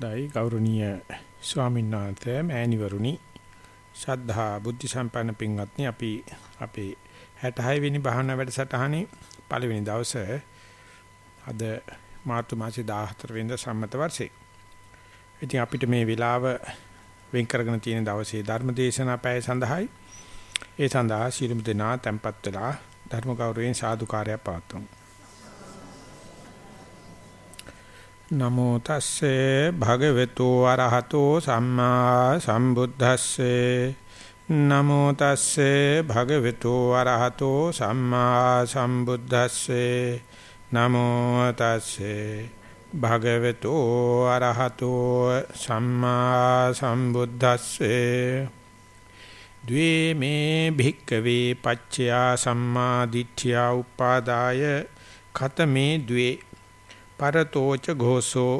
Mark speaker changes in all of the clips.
Speaker 1: දෛ ගෞරවනීය ස්වාමීන් වහන්සේ මෑණිවරුනි ශද්ධා බුද්ධ සම්පන්න පින්වත්නි අපි අපේ 66 වෙනි භාවනා වැඩසටහනේ පළවෙනි දවසේ අද මාර්තු මාසේ 14 වෙනිදා සම්මත වර්ෂේ. ඉතින් අපිට මේ වෙලාව වෙන් කරගෙන තියෙන දවසේ ධර්ම දේශනා පැය සඳහායි ඒ සඳහා ශිරුම් දෙනා tempත් වෙලා ධර්ම ගෞරවයෙන් සාදුකාරය පවත්වමු. නමෝ තස්සේ භගවතු වරහතෝ සම්මා සම්බුද්දස්සේ. නමෝ තස්සේ භගවතු වරහතෝ සම්මා සම්බුද්දස්සේ. නමෝ තස්සේ භගවතු වරහතෝ සම්මා සම්බුද්දස්සේ. ද්වේ මේ භික්කවේ පච්චයා සම්මා දිට්ඨියා උපාදාය. ඛතමේ ද්වේ පරතෝච ഘോഷෝ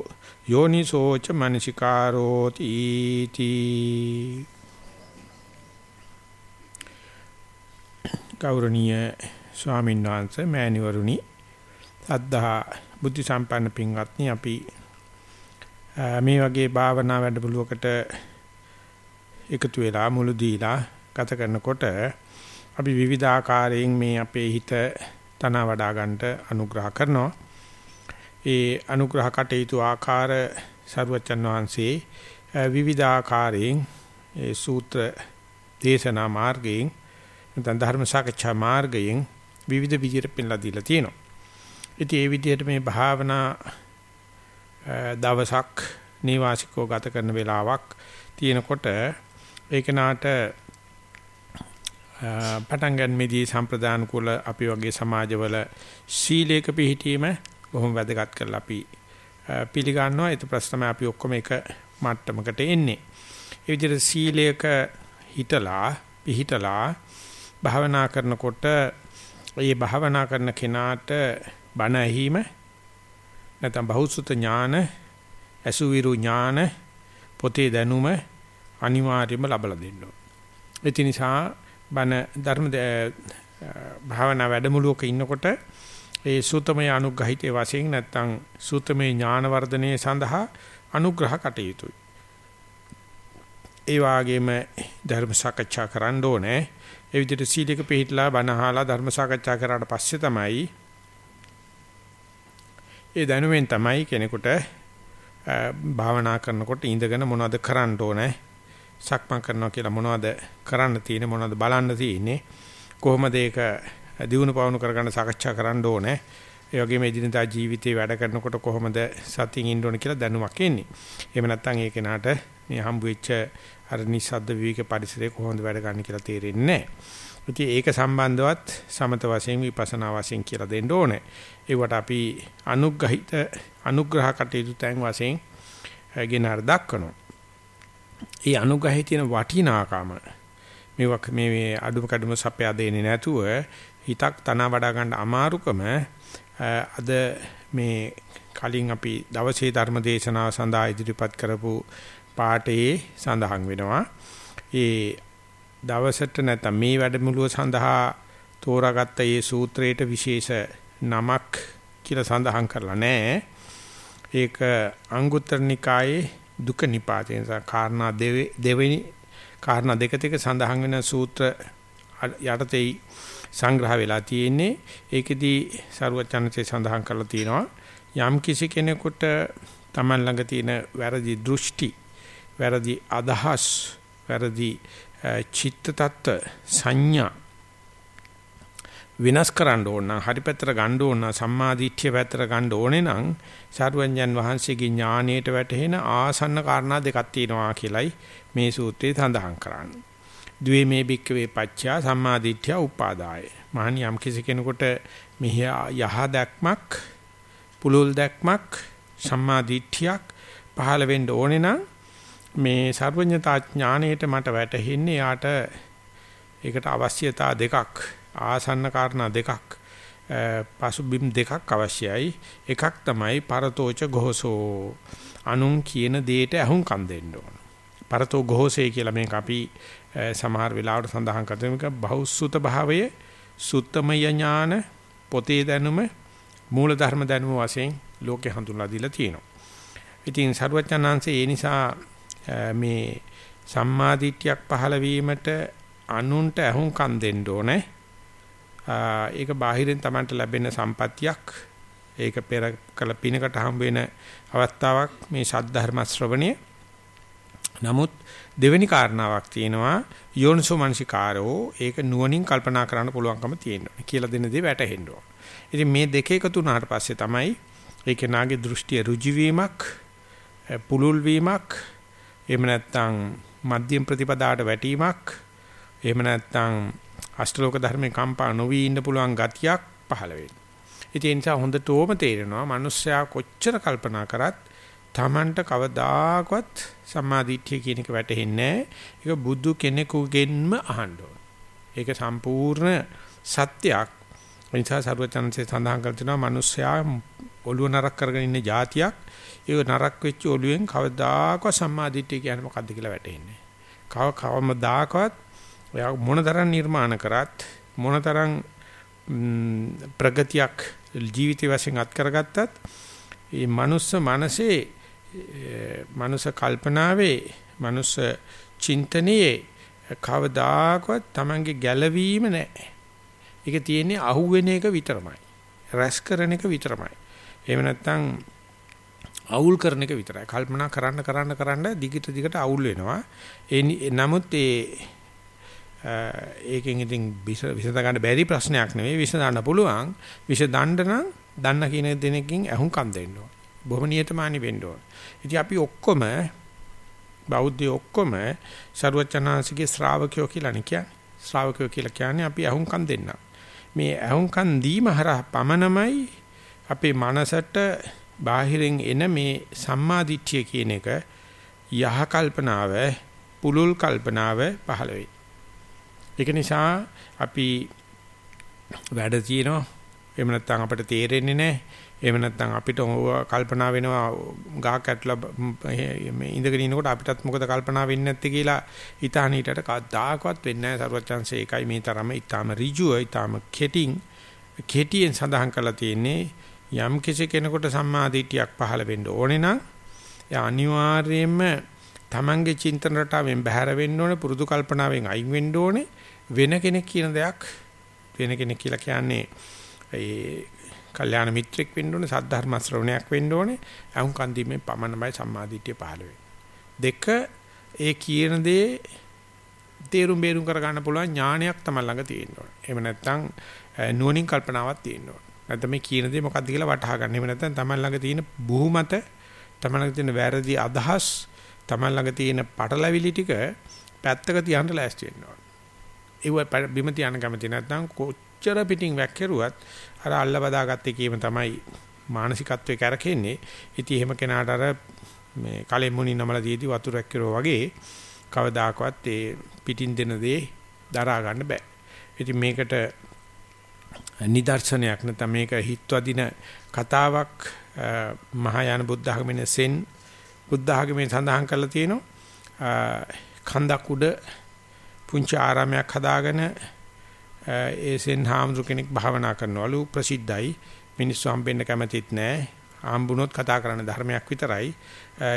Speaker 1: යෝනිසෝච මනසිකාරෝති තී ගෞරවනීය ස්වාමීන් වහන්සේ මෑණිවරුනි සද්ධා බුද්ධ සම්පන්න පින්වත්නි අපි මේ වගේ භාවනා වැඩමුළුවකට එකතු වෙලා මුළු දීලා ගත කරනකොට අපි විවිධ ආකාරයෙන් මේ අපේ හිත තන වඩා ගන්නට අනුග්‍රහ කරනවා. ඒ අනුග්‍රහ කටයුතු ආකාර සරුවචන් වහන්සේ විවිධ ආකාරයෙන් ඒ සූත්‍ර දේශනා මාර්ගයෙන් නැත්නම් ධර්ම සාකච්ඡා මාර්ගයෙන් විවිධ විදිහට පෙන්ලා දීලා තියෙනවා. ඉතින් ඒ විදිහට මේ භාවනා දවසක් නිවාසිකව ගත කරන වෙලාවක් තියෙනකොට ඒක නාට පටන් ගන්නෙදී සම්ප්‍රදාන කුල අපි වගේ සමාජවල සීලයක පිළිහිටීම බොහොම වැදගත් කරලා අපි පිළිගන්නවා. ඒත් ප්‍රශ්නම අපි ඔක්කොම එක මට්ටමකට එන්නේ. ඒ විදිහට සීලයක හිතලා පිහිටලා භාවනා කරනකොට ඒ භාවනා කරන කෙනාට බණ ඇහිම නැත්නම් බහුසුත ඥාන අසුවිරු ඥාන පොතේ දැනුම අනිවාර්යයෙන්ම ලබලා දෙන්න ඕන. ඒ නිසා බණ ධර්ම භාවනා වැඩමුළුවක ඉන්නකොට ඒ සූතමය අනුග්‍රහිතේ වශයෙන් නැත්නම් සූතමේ ඥාන වර්ධනයේ සඳහා අනුග්‍රහ කටයුතුයි. ඒ වාගේම ධර්ම සාකච්ඡා කරන්න ඕනේ. ඒ විදිහට සීලයක පිළිහිట్లా බණහලා ධර්ම සාකච්ඡා කරාට පස්සේ තමයි ඒ දැනුවෙන් තමයි කෙනෙකුට භාවනා කරනකොට ඉඳගෙන මොනවද කරන්න ඕනේ සක්මන් කරනවා කියලා මොනවද කරන්න තියෙන්නේ මොනවද බලන්න තියෙන්නේ කොහොමද ඒක දිනු පවණු කරගන්න සාකච්ඡා කරන්න ඕනේ. ඒ වගේම එදිනදා ජීවිතේ වැඩ කරනකොට කොහොමද සතියින් ඉන්න ඕන කියලා දැනුමක් එන්නේ. එහෙම නැත්නම් ඒ කෙනාට මේ හම්බ වෙච්ච අර නිස්සද්ද විවේක පරිසරයේ කොහොමද වැඩ ගන්න කියලා තේරෙන්නේ නැහැ. ඒක සම්බන්ධවත් සමත වශයෙන් විපස්සනා වශයෙන් කියලා දෙන්න ඕනේ. ඒවට අපි අනුග්‍රහිත අනුග්‍රහ කටයුතු තැන් වශයෙන් ගෙනහර දක්වනවා. ඒ අනුග්‍රහයේ තියෙන වටිනාකම මේවක් මේ අඩුම කඩුම සපයා දෙන්නේ නැතුව හිතක් තන වඩා ගන්න අමාරුකම අද මේ කලින් අපි දවසේ ධර්ම දේශනාව සඳහා ඉදිරිපත් කරපු පාඩේ සඳහන් වෙනවා. ඒ දවසට නැත්නම් මේ වැඩමුළුව සඳහා තෝරාගත්ත මේ සූත්‍රයට විශේෂ නමක් කියලා සඳහන් කරලා නැහැ. ඒක අංගුත්තර නිකායේ දුක නිපාතේ කාරණා දෙවෙනි කාරණා දෙක දෙක සඳහන් වෙන සූත්‍ර යටතේ සංග්‍රහ වෙලා තියෙන්නේ. ඒකෙදී සරුවචනසේ සඳහන් කරලා තියෙනවා යම් කිසි කෙනෙකුට Taman ළඟ තියෙන වැරදි දෘෂ්ටි, වැරදි අදහස්, වැරදි චිත්ත tatt සංඥා විනාශ කරන්න ඕන නම් හරි පැත්තට ගන්න ඕන නම් සම්මාදිට්ඨිය පැත්තට ගන්න ඕනේ නම් සාරවත්යන් වහන්සේගේ ඥාණයට වැටහෙන ආසන්න කාරණා දෙකක් තියෙනවා කියලයි මේ සූත්‍රයේ සඳහන් කරන්නේ. ද්වේ මේ භික්කවේ පච්චා සම්මාදිට්ඨිය උපාදාය. මහණි යම් කිසි කෙනෙකුට මෙහි යහ දැක්මක් පුලුල් දැක්මක් සම්මාදිට්ඨියක් පහළ වෙන්න ඕනේ නම් මේ සර්වඥතා ඥාණයට මට වැටහෙන්නේ යාට ඒකට අවශ්‍යතා දෙකක් ආසන්න කාරණා දෙකක් පසුබිම් දෙකක් අවශ්‍යයි. එකක් තමයි පරතෝච ගෝසෝ අනුන් කියන දෙයට අහුම්කම් දෙන්න ඕන. පරතෝ ගෝසේ කියලා මේක අපි සමහර වෙලාවට සඳහන් කරනවා බහුසුත භාවයේ සුත්තමය ඥාන පොතේ දැනුම මූල ධර්ම දැනුම වශයෙන් ලෝකේ හඳුන්ලා දීලා තියෙනවා. ඉතින් සරුවචනාංශේ ඒ නිසා මේ සම්මාදිට්ඨියක් පහළ වීමට අනුන්ට අහුම්කම් දෙන්න ඕනේ. ඒක බාහිරින් Tamanට ලැබෙන සම්පත්තියක්. ඒක පෙර කළ පිනකට හම් වෙන අවස්ථාවක් මේ සද්ධර්ම ශ්‍රවණය. නමුත් දෙවෙනි කාරණාවක් තියෙනවා යෝනිසෝ මනසිකාරෝ ඒක නුවණින් කල්පනා කරන්න පුළුවන්කම තියෙනවා කියලා දෙන දේ වැටහෙන්න ඕන. ඉතින් මේ දෙක එකතු වුණාට පස්සේ තමයි ඒ කෙනාගේ දෘෂ්ටිය ඍජු වීමක් පුලුල් වීමක් එහෙම නැත්නම් මධ්‍යම ප්‍රතිපදාට වැටීමක් එහෙම නැත්නම් අෂ්ටලෝක ධර්මේ කම්පා නොවි ඉන්න පුළුවන් ගතියක් පහළ වෙනවා. ඉතින් ඒ නිසා හොඳටම තේරෙනවා මිනිස්සයා කොච්චර කල්පනා කරත් Tamanට කවදාකවත් සම්මාදිට්ඨිය කියන එක වැටහෙන්නේ ඒක බුදු කෙනෙකුගෙන්ම අහන්න ඕන. ඒක සම්පූර්ණ සත්‍යයක්. ඒ නිසා සර්වචන්සේ සඳහන් කර තිනවා මිනිස්සයා ඔළුව නරක් කරගෙන ඉන්න જાතියක් ඒක නරක් වෙච්ච ඔළුවෙන් කවදාකවත් සම්මාදිට්ඨිය කියන්නේ මොකද්ද කියලා වැටහෙන්නේ. කව කවමදාකවත් ඔයා මොනතරම් නිර්මාණ කරත් මොනතරම් ප්‍රගතියක් ජීවිතය වශයෙන් අත් කරගත්තත් මේ මනුස්ස මනසේ මනුස්ස කල්පනාවේ මනුස්ස චින්තනයේ කවදාකවත් Tamange ගැළවීම නැහැ. ඒක තියෙන්නේ අහුවෙන එක විතරමයි. රැස් කරන එක විතරමයි. එහෙම නැත්නම් අවුල් කරන එක විතරයි. කල්පනා කරන්න කරන්න කරන්න දිගට දිගට අවුල් වෙනවා. ඒ නමුත් ඒ ඒකෙන් ඉතින් විසඳ ගන්න බැරි ප්‍රශ්නයක් නෙවෙයි විසඳන්න පුළුවන්. විසඳන්න නම් දන්න කියන දෙනකින් අහුම්කම් දෙන්න ඕන. බොහොම නියතමානී වෙන්න ඕන. ඉතින් අපි ඔක්කොම බෞද්ධයෝ ඔක්කොම ਸਰවචනාංශිකේ ශ්‍රාවකයෝ කියලා නේ කියන්නේ. ශ්‍රාවකයෝ කියලා කියන්නේ අපි අහුම්කම් දෙන්න. මේ අහුම්කම් දීම හරහා පමණමයි අපේ මනසට බාහිරින් එන මේ සම්මාදිට්ඨිය කියන එක යහ කල්පනාව පුලුල් කල්පනාව පහළ වෙයි. ඒක නිසා අපි වැඩ තියෙනවා එහෙම නැත්නම් අපිට තේරෙන්නේ නැහැ. එහෙම නැත්නම් අපිට කල්පනා වෙනවා ගහක් ඇట్లా මේ ඉඳගෙන ඉනකොට අපිටත් මොකද කල්පනා වෙන්නේ නැත්තේ කියලා හිතාන ඊටට කවදාකවත් වෙන්නේ නැහැ. සරුවචාන්සේ ඒකයි මේ තරම ඊටාම ඍජුව ඊටාම කෙටින් කෙටියෙන් සඳහන් කරලා තියෙන්නේ යම් කිසි කෙනෙකුට සම්මාදිටියක් පහළ වෙන්න ඕනේ නම් එයා අනිවාර්යයෙන්ම තමන්ගේ චින්තන රටාවෙන් බැහැර වෙන්න ඕනේ පුරුදු කල්පනාවෙන් අයින් වෙන්න ඕනේ වෙන කෙනෙක් කියන දෙයක් වෙන කෙනෙක් කියලා කියන්නේ ඒ කල්යාණ මිත්‍රෙක් වෙන්න ඕනේ සද්ධර්ම ශ්‍රවණයක් වෙන්න ඕනේ අහුන් කන්දීමේ පමණමයි සම්මාදිටිය පහළ දෙක ඒ කියන දේ තේරුම් බේරුම් කර ගන්න පුළුවන් ඥානයක් තමයි ළඟ තියෙන්න ඕනේ. එහෙම නැත්නම් නුවණින් කල්පනාවක් තියෙන්න ඕනේ. නැත්නම් මේ කියන දේ මොකක්ද කියලා වටහා ගන්න. එහෙම නැත්නම් තමයි ළඟ තියෙන බුහුමත තමයි ළඟ තියෙන වැරදි අදහස් තමයි ළඟ තියෙන පටලැවිලි ටික පැත්තක තියන්න ලෑස්ති වෙන්න ඕනේ. ඒව බිම තියන්න කැමති නැත්නම් කොච්චර පිටින් වැක්කිරුවත් අර අල්ල බදාගත්තේ කීම තමයි මානසිකත්වයේ කරකෙන්නේ. ඉතින් එහෙම කෙනාට අර මේ කලෙන් මුණින් නමලා දීදී වතුර වැක්කිරෝ වගේ කවදාකවත් ඒ පිටින් දෙන දේ දරා ගන්න බෑ. ඉතින් මේකට නිදර්ශනයක් නැත්නම් මේක හිත්වදින කතාවක් මහායාන බුද්ධ ආගමේ සෙන් බුද්ධ ආගමේ සඳහන් කරලා තියෙනවා කන්දක් උඩ පුංචි ආරාමයක් හදාගෙන ඒ සෙන් හාමුදුර කෙනෙක් භාවනා කරනවලු ප්‍රසිද්ධයි. මිනිස්සු හම්බෙන්න කැමතිත් නැහැ හම්බුනොත් කතා කරන ධර්මයක් විතරයි.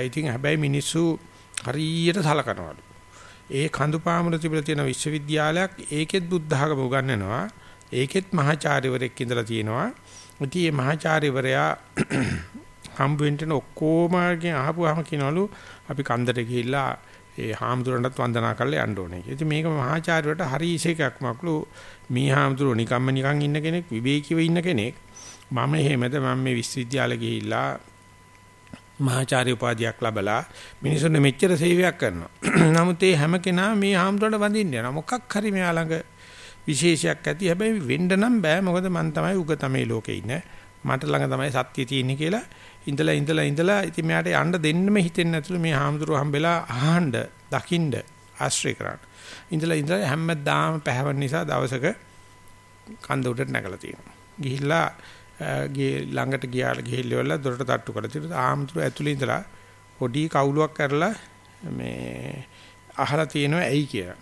Speaker 1: ඉතින් හැබැයි මිනිස්සු හරියට සලකනවලු. ඒ කඳුපාමුල තිබිලා තියෙන විශ්වවිද්‍යාලයක් ඒකෙත් බුද්ධ ආගම උගන්වනවා. ඒකෙත් මහාචාර්යවරයෙක් ඉඳලා තියෙනවා. ඉතින් මේ මහාචාර්යවරයා හම්බ වෙන්න ඔක්කොමගෙන් අහපුවාම කියනවලු අපි කන්දට ගිහිල්ලා ඒ හාමුදුරන්ටත් වන්දනා කරලා යන්න ඕනේ. ඉතින් මේක මහාචාර්යවට හරි ඉසේකක් මක්ලු මේ හාමුදුරුවෝ නිකම්ම නිකන් ඉන්න කෙනෙක් විවේකීව ඉන්න කෙනෙක්. මම එහෙමද මම මේ විශ්වවිද්‍යාලෙ ගිහිල්ලා මහාචාර්ය උපාධියක් ලැබලා මිනිසුන්ට මෙච්චර සේවයක් කරනවා. නමුත් ඒ හැම කෙනා මේ හාමුදුරන්ට වඳින්න යනවා. මොකක් හරි මෙයා ළඟ විශේෂයක් ඇති. හැබැයි වෙන්න නම් බෑ. මොකද මං තමයි උග තමයි ලෝකේ ඉන්නේ. මට ළඟ තමයි සත්‍ය තියෙන්නේ කියලා ඉඳලා ඉඳලා ඉඳලා ඉතින් මෙයාට යන්න දෙන්නෙම හිතෙන්නේ නැතුළු මේ හාමුදුරුවෝ හම්බෙලා අහන්න දකින්න ආශ්‍රය කරන්න. ඉඳලා ඉඳලා හැමදාම පැහැවෙන නිසා දවසක කන්ද උඩට නැගලා තියෙනවා. ගිහිල්ලා ගේ ළඟට ගියාලා ගිහිල්ලා දොරට තට්ටු කරලා තියෙනවා. ආම්තුරු ඇතුළේ ඉඳලා පොඩි කවුලුවක් කරලා මේ අහලා තියෙනවා ඇයි කියලා.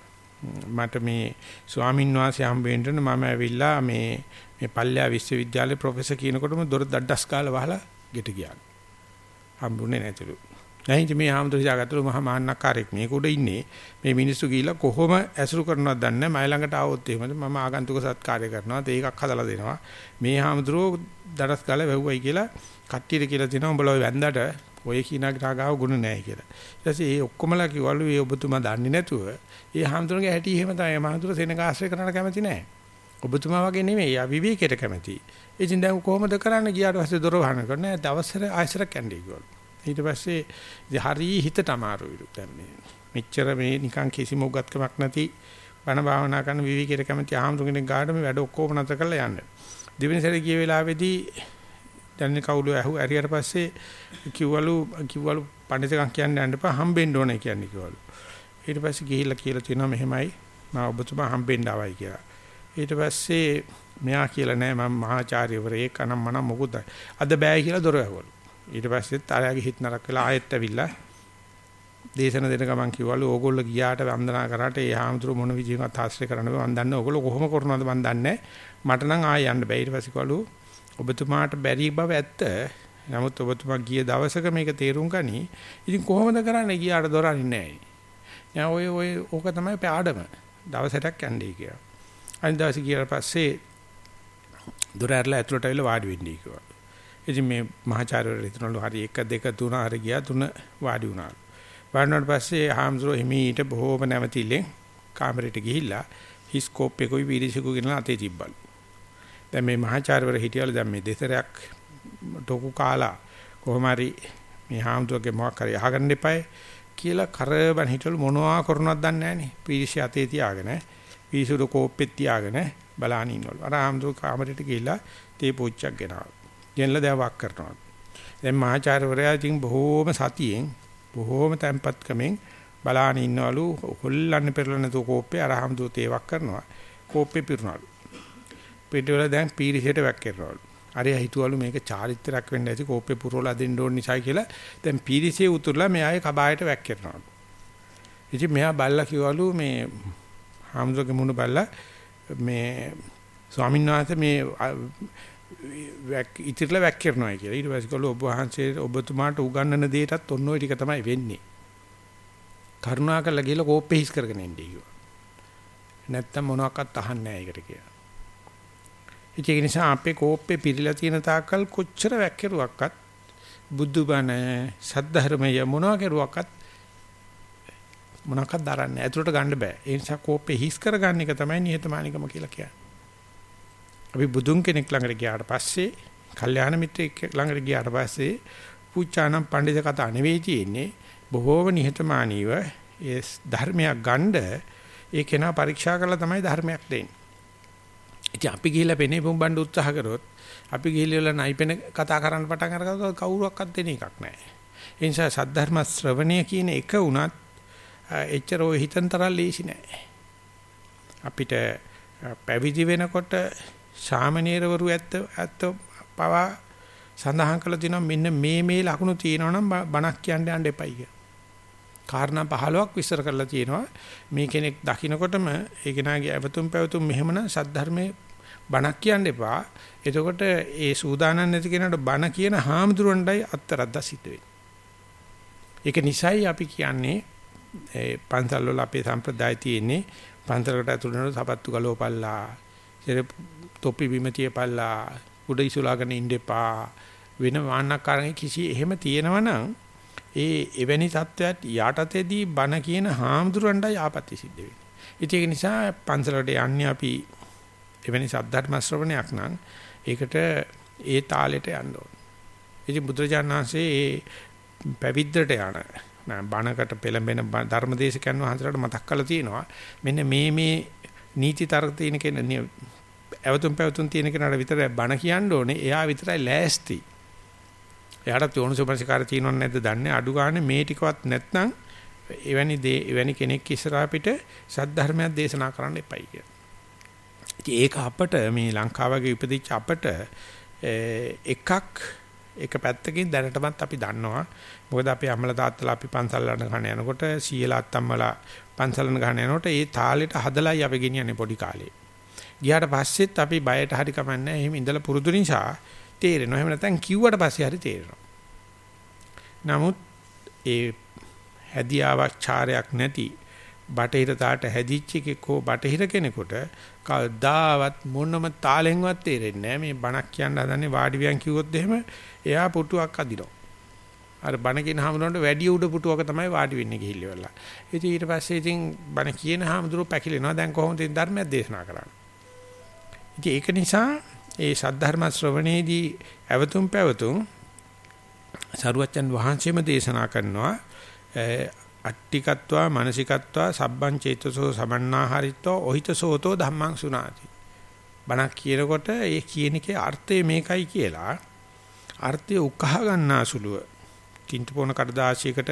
Speaker 1: මට මේ ස්වාමින් වහන්සේ හම්බ වෙන්න මම ඇවිල්ලා මේ මේ පල්ලා විශ්වවිද්‍යාලේ ප්‍රොෆෙසර් කියනකොටම දොර දඩස් කාලා වහලා ගෙට ගියා. හම්බුනේ නැතිලු. නැහින්ද මේ ආමතුරු හිතාගත්තලු මහා මාන්නක්කාරයෙක් මේක උඩ ඉන්නේ. මේ මිනිස්සු ගිහිල්ලා කොහොම ඇසුරු කරනවද දන්නේ නැහැ මයි ළඟට ආවොත් එහෙමද මම ආගන්තුක සත්කාරය කරනවා. ඒකක් හදලා දෙනවා. මේ ආමතුරු දඩස් ගාලා වැහුවයි කියලා කට්ටියට කියලා තිනවා උඹලා ඔය වැන්දට ඔය කිනාගා ගාව ගුණ නැහැ කියලා. ඊට පස්සේ ඒ ඔක්කොමලා කිව්වලු ඒ ඔබතුමා දන්නේ නැතුව ඒ ආමතුරුගේ හැටි එහෙම තමයි. ආමතුරු සෙනග ආශ්‍රය කරන්න කැමති නැහැ ඔබතුමා වගේ නෙමෙයි. ආ විවේකයට කැමති. ඉතින් දැන් කොහොමද කරන්න? ගියාට පස්සේ දොර වහන කරන්නේ දවසට ආයසරක් යන්නේ කිව්වලු. ඊට පස්සේ හරි හිතට අමාරුයිලු දැන් මේ මෙච්චර මේ නිකන් කිසිම උගත්කමක් නැති බණ භාවනා කරන විවිකයට කැමති ආහම්තුගෙනෙක් ගාඩ මේ වැඩ ඔක්කොම නැතර කරලා යන්න. දෙවෙනි සැරේ ගිය වෙලාවේදී දැන් කවුළු ඇහු ඇරියට පස්සේ කිව්වලු කිව්වලු පඬිතුකම් කියන්න යන්න එපා හම්බෙන්න ඕනේ කියන්නේ කිව්වලු. ඊට පස්සේ ගිහිල්ලා කියලා තියෙනවා මෙහෙමයි මම ඔබතුමා හම්බෙන්න ආවයි කියලා. ඊට පස්සේ මෙයා කියලා නෑ මම මහාචාර්යවරයෙක් අනම් මනම් මොකුත් අද බෑ කියලා දොර ඇහුවලු. ඊට පස්සෙත් ආයාගේ හිත නරක වෙලා ආයෙත් ඇවිල්ලා දේශන දෙන ගමන් කිව්වලු ඕගොල්ලෝ ගියාට වන්දනා කරාට ඒ හාමුදුරු මොන විදිහකට ආශ්‍රය කරන්න බෑ. මම දන්නේ ඕගොල්ලෝ කොහොම කරනවද මම දන්නේ මට නම් ආයෙ යන්න බෑ. ඊට පස්සේ කිව්වලු ඔබතුමාට බැරි බව ඇත්ත. නමුත් ඔබතුමා ගිය දවසක මේක තේරුම් ගනි. ඉතින් කොහොමද කරන්නේ? ගියාට දොරන්නේ නැහැ ඔය ඔය ඕක තමයි පාඩම දවසටක් යන්නේ කියලා. අනිත් දවසේ ගියාට පස්සේ දොර ඇරලා ඇතුළට ඇවිල්ලා වාඩි වෙන්නයි කිව්වා ඉතින් මේ මහාචාර්යවරු හිතනවලු හරි 1 2 3 හරි ගියා තුන වාඩි වුණාලු. වාඩිනාට පස්සේ හාමුදුරුවෝ හිමීට බොහෝම නැවතිලෙන් කාමරයට ගිහිල්ලා හිස්කෝප් එකකුයි පීරිසිකු ගෙනලා අතේ තිබ්බලු. දැන් මේ මහාචාර්යවරු හිටියලු දැන් මේ දෙසරයක් ටොකු කාලා කොහොම හරි මේ හාමුදුරුවෝගේ මොකක් හරි අහගන්න එපායි කියලා කරබන් හිටවලු මොනවා කරනවද දන්නේ නැහනේ. පීරිසි අතේ තියාගෙන පීරිසුඩ කෝප්පෙත් තියාගෙන බලාගෙන ඉන්නවලු. අර හාමුදුරුවෝ කාමරයට ගිහිල්ලා තේ පොච්චක් ගෙනාවා. ගෙනලා දැන් වක් කරනවා. දැන් මහාචාර්යවරයා ඉතින් බොහෝම සතියෙන් බොහෝම tempatකමෙන් බලාන ඉන්නවලු හොල්ලන්න පෙරලන තෝ කෝප්පේ අරහම් දූතේ වක් කරනවා. කෝප්පේ පිරුණාලු. පිටවල දැන් පීරිසයට වැක් කරනවලු. අරයා හිතුවලු මේක චාරිත්‍රාක් වෙන්න ඇති කෝප්පේ පුරවලා දෙන්න ඕන නිසායි කියලා දැන් පීරිසේ උතුරලා මෙයාගේ කබායට වැක් කරනවලු. ඉතින් මෙයා බල්ලා කිව්වලු මේ හාමුදුරගේ මුණ බල්ලා මේ ස්වාමීන් වහන්සේ මේ ඉතිරිලා වැක්කිරනවා කියලා. ඊට පස්සේ කළා ඔබ වහන්සේ ඔබතුමාට උගන්වන දෙයටත් ඔන්න ඔය ටික තමයි වෙන්නේ. කරුණාකරලා ගිහලා කෝප්පේ හිස් කරගෙන ඉන්නේ කිව්වා. නැත්තම් මොනවාක්වත් අහන්නේ නැහැ ඒකට කියලා. ඒක නිසා අපේ කෝප්පේ පිරීලා තියෙන තාක්කල් කොච්චර වැක්කිරුවක්වත් බුදුබණ සද්ධර්මය මොනවා කරුවක්වත් මොනවාක්වත් දරන්නේ. ඇතුළට ගන්න බෑ. ඒ නිසා කෝප්පේ හිස් කරගන්න එක තමයි නිහතමානිකම කියලා කියන්නේ. අපි බුදුන් කෙනෙක් ළඟට ගියාට පස්සේ, කල්යාණ මිත්‍රෙක් ළඟට ගියාට පස්සේ පුච්චානම් පඬිත කතා නෙවෙයි තියෙන්නේ. බොහෝම නිහතමානීව ඒ ධර්මයක් ගන්න ඒ කෙනා පරීක්ෂා කරලා තමයි ධර්මයක් දෙන්නේ. ඉතින් අපි ගිහිල්ලා පෙනේ පුම්බන්න උත්සාහ කරොත් අපි ගිහිල්ලා නයිපෙන කතා කරන්න පටන් අරගත්තොත් කවුරුවක්වත් දෙන එකක් නැහැ. ඒ නිසා සද්ධර්ම ශ්‍රවණය කියන එක උනත් එච්චර ඔය හිතන්තරල් ලේසි නෑ. අපිට පැවිදි වෙනකොට සාමණේරවරු ඇත්ත ඇත්ත පවා සඳහන් කළ තියෙනවා මෙන්න මේ මේ ලකුණු තියෙනවනම් බණක් කියන්න යන්න එපයි කියලා. කාරණා 15ක් විස්තර කරලා තියෙනවා. මේ කෙනෙක් දකින්නකොටම ඒ කෙනාගේ අවතුම් පැවතුම් මෙහෙමනම් සද්ධර්මයේ බණක් කියන්න එපා. එතකොට ඒ සූදානම් නැති කෙනාට බණ කියන හාමුදුරන්ටයි අත්තරද්ද සිද්ධ වෙන්නේ. ඒක නිසයි අපි කියන්නේ ඒ පන්සල් වල අපේ සම්ප්‍රදාය තියෙන්නේ පන්සලකට ඇතුළු වෙන සපත්තු ගලවපල්ලා තොප්පි බිම තියපල්ලා උඩ ඉසුලාගෙන ඉන්න එපා වෙන වාන්නක්කාරගේ කිසි එහෙම තියෙනවනම් ඒ එවැනි தත්වයක් යටතේදී බන කියන හාමුදුරන්ටයි ආපත්‍ය සිද්ධ වෙන්නේ. ඒක නිසා පන්සලට යන්නේ අපි එවැනි සද්ධර්ම ශ්‍රවණයක් නම් ඒකට ඒ තාලෙට යන්න ඕන. ඉතින් බුදුරජාණන් වහන්සේ ඒ පැවිද්දට යන බණකට පෙළඹෙන ධර්මදේශකයන් වහන්සේලාට මතක් කරලා තියෙනවා මෙන්න මේ මේ නීති තර්ක තියෙන කෙන ඇවතුම් පැවතුම් තියෙන කෙනාට විතරයි බණ කියන්න ඕනේ. එයා විතරයි ලෑස්ති. එයාට යෝනිසෝපනසිකාර තියෙනවද නැද්ද දන්නේ අඩු ගන්න මේ ටිකවත් නැත්නම් එවැනි දේ එවැනි කෙනෙක් ඉස්සරහා පිට සද්ධර්මයක් දේශනා කරන්න එපයි කියලා. ඒක අපට මේ ලංකාවගේ ඉපදිච්ච අපට එකක් එක පැත්තකින් දැනටමත් අපි දන්නවා. මොකද අපි අම්මලා තාත්තලා අපි පන්සල් යන ගහන යනකොට සීයලා අත්තම්මලා පන්සල් යන ගහන යනකොට ඒ තාලෙට හදලායි අපි ගෙනියන්නේ පොඩි කාලේ. ගියාට පස්සෙත් අපි බයට හරි කමන්නේ. එහෙම ඉඳලා පුරුදු නිසා තේරෙනවා. එහෙම නැත්නම් කිව්වට පස්සේ හරි තේරෙනවා. නමුත් ඒ හැදියාවක් චාරයක් නැති බටහිර තාට හැදිච්ච එකෙක් හෝ බටහිර කෙනෙකුට කවදාවත් මොනම තාලෙන්වත් තේරෙන්නේ නැහැ මේ බණක් කියන්න හදන්නේ වාඩි වියන් කිව්වොත් එහෙම එයා පුටුවක් අදිනවා. අර බණ කියන හාමුදුරන්ට වැඩි උඩ පුටුවක තමයි වාඩි වෙන්නේ ගිහිල්ලා. ඉතින් ඊට පස්සේ ඉතින් බණ කියන හාමුදුරුවෝ පැකිලෙනවා. දැන් කොහොමද ධර්මයක් දේශනා කරන්නේ? ඉතින් ඒක නිසා ඒ සද්ධර්ම ශ්‍රවණේදී ඇවතුම් පැවතුම් සරුවච්චන් වහන්සේම දේශනා කරනවා අට්ටිකත්වා මානසිකත්වා සබ්බං චේතසෝ සමන්නාහරිත්වා ඔහිතසෝතෝ ධම්මං සුනාති. බණක් කියනකොට ඒ කියන එකේ අර්ථය මේකයි කියලා. අර්ථය උකහා ගන්නාසුලුව තින්තපොන කඩදාසියකට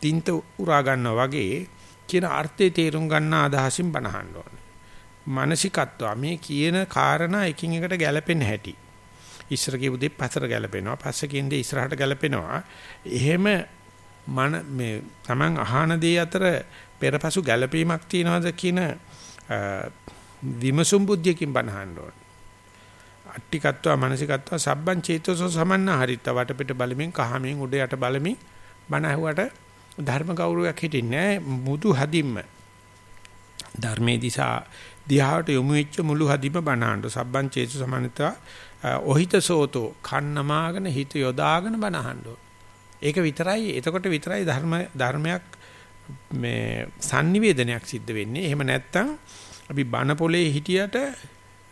Speaker 1: තින්ත උරා ගන්නවා වගේ කියන අර්ථය තේරුම් ගන්න අදහසින් බණහන්න ඕනේ. මානසිකත්වා මේ කියන කාරණා එකින් එකට ගැලපෙන්න හැටි. ඉස්සර කියපු දේ පස්සට ගැලපෙනවා පස්ස කියන දේ ඉස්සරහට ගැලපෙනවා එහෙම මන මේ Taman අහන දේ අතර පෙරපසු ගැළපීමක් තියනවාද කියන විමසුම් බුද්ධියකින් බනහන්න ඕන. අට්ටිකත්වා මානසිකත්වා සබ්බං චේතසෝ සමන්න හරිත වටපිට බලමින් කහමින් උඩ යට බලමින් බණ ඇහුවට ධර්ම ගෞරවයක් හිටින්නේ මුදු හදින්ම ධර්මයේ දිසා දිහාට යොමු වෙච්ච මුළු හදිම බණහඬ සබ්බං චේතසෝ සමන්නතා ඔහිත සෝතෝ කන්නමාගෙන හිත යොදාගෙන බණහඬ ඒක විතරයි එතකොට විතරයි ධර්ම ධර්මයක් මේ sannivedanayak සිද්ධ වෙන්නේ. එහෙම නැත්නම් අපි බන පොලේ හිටියට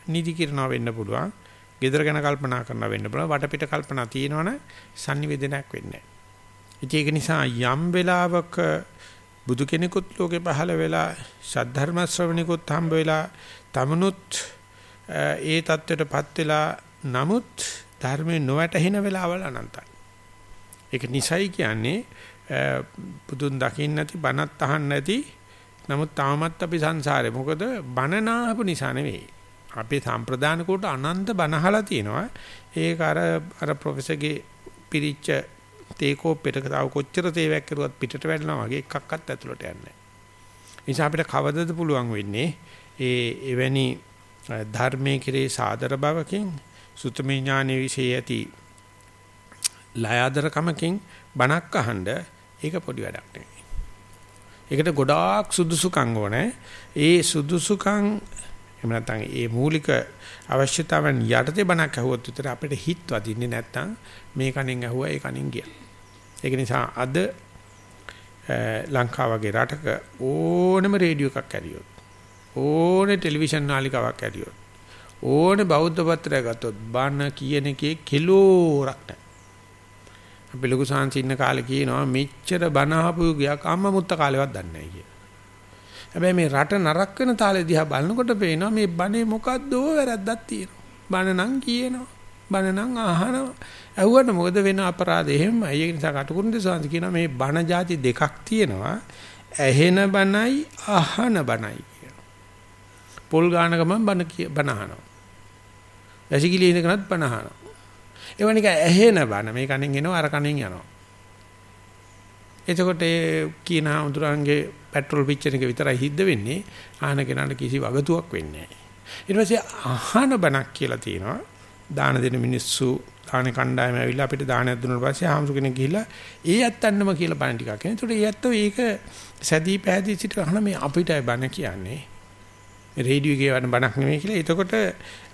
Speaker 1: නිදි කිරනවා වෙන්න පුළුවන්. gedara ගැන කල්පනා කරනවා වෙන්න පුළුවන්. වටපිට කල්පනා තියෙනවනේ sannivedanayak වෙන්නේ නැහැ. ඒක නිසා යම් වෙලාවක බුදු කෙනෙකුත් ලෝකේ පහළ වෙලා සද්ධර්ම ශ්‍රවණිකුත් හම්බ වෙලා තමනුත් ඒ தත්වයටපත් වෙලා නමුත් ධර්මයේ නොවැටහෙන වෙලාවල් අනන්තයි. ඒක නිසයි කියන්නේ බුදුන් දකින්න නැති බණත් අහන්න නැති නමුත් තාමත් අපි සංසාරේ මොකද බණ නාහපු නිසා නෙවෙයි. අපේ සම්ප්‍රදාන කොට අනන්ත බණහලා තියෙනවා. ඒක අර අර ප්‍රොෆෙසර්ගේ පිරිච්ච තේකෝප්පෙට තව කොච්චර තේවැක් කරුවත් පිටට වැටෙනවා වගේ එකක්වත් ඇතුළට යන්නේ නැහැ. නිසා අපිට කවදද පුළුවන් වෙන්නේ ඒ එවැනි ධර්මයේ කෙරේ සාදර බවකින් සුතමේ ඥානෙ વિશે ඇති ලයාදරකමකින් බණක් අහන්න ඒක පොඩි වැඩක් නෙවෙයි. ඒකට ගොඩාක් සුදුසුකම් ඕනේ. ඒ සුදුසුකම් එහෙම නැත්නම් ඒ මූලික අවශ්‍යතාවන් යටතේ බණක් අහුවොත් විතර අපිට හිත වදින්නේ නැත්නම් මේ කණෙන් අහුවා ඒ කණෙන් ගියා. ඒක නිසා අද ලංකාව වගේ රටක ඕනම රේඩියෝ එකක් ඇරියොත් ඕනේ ටෙලිවිෂන් නාලිකාවක් ඇරියොත් ඕනේ බෞද්ධ පත්‍රයක් ගත්තොත් බණ කියන එකේ කිලෝරක් නැහැ. අපි ලොකු සාංශ ඉන්න කාලේ කියනවා මෙච්චර බණ අහපු ගියක් අම්මා මුත්ත කාලෙවත් දන්නේ නැහැ කිය. හැබැයි මේ රට නරක වෙන තාලේ දිහා බලනකොට පේනවා මේ බණේ මොකද්ද වැරද්දක් තියෙනවා. බණ නම් කියනවා. බණ නම් අහනවා. ඇහුවට මොකද වෙන අපරාධ එහෙම. ඒ නිසා කටුකුරුන්ද සාංශ කියනවා මේ බණ જાති දෙකක් තියෙනවා. ඇහෙන බණයි අහන බණයි කියනවා. පොල් ගාන ගමන් බණ බණ අහනවා. වැසිකිලි ඉඳගෙනත් බණ අහනවා. ඒව නික ඇහෙන බන මේ කණෙන් එනවා අර කණෙන් යනවා. එතකොට ඒ කීන හඳුරන්ගේ පෙට්‍රල් පිච්චෙන එක විතරයි හිද්ද වෙන්නේ ආහන කෙනාට කිසි වගතුවක් වෙන්නේ නැහැ. ඊට පස්සේ ආහන බණක් කියලා තියෙනවා. දාන දෙන මිනිස්සු දාන කණ්ඩායම ඇවිල්ලා අපිට දානයක් දුන්නාට පස්සේ ආම්සු කෙනෙක් ගිහිල්ලා ඒ ඇත්තන්නම කියලා බණ ටිකක් කියනවා. ඒතකොට ඒ ඇත්තෝ ඒක සැදී පැහැදී සිට අහන මේ අපිටයි බණ කියන්නේ. රේඩියෝ එකේ වඩ බණක් නෙමෙයි කියලා. එතකොට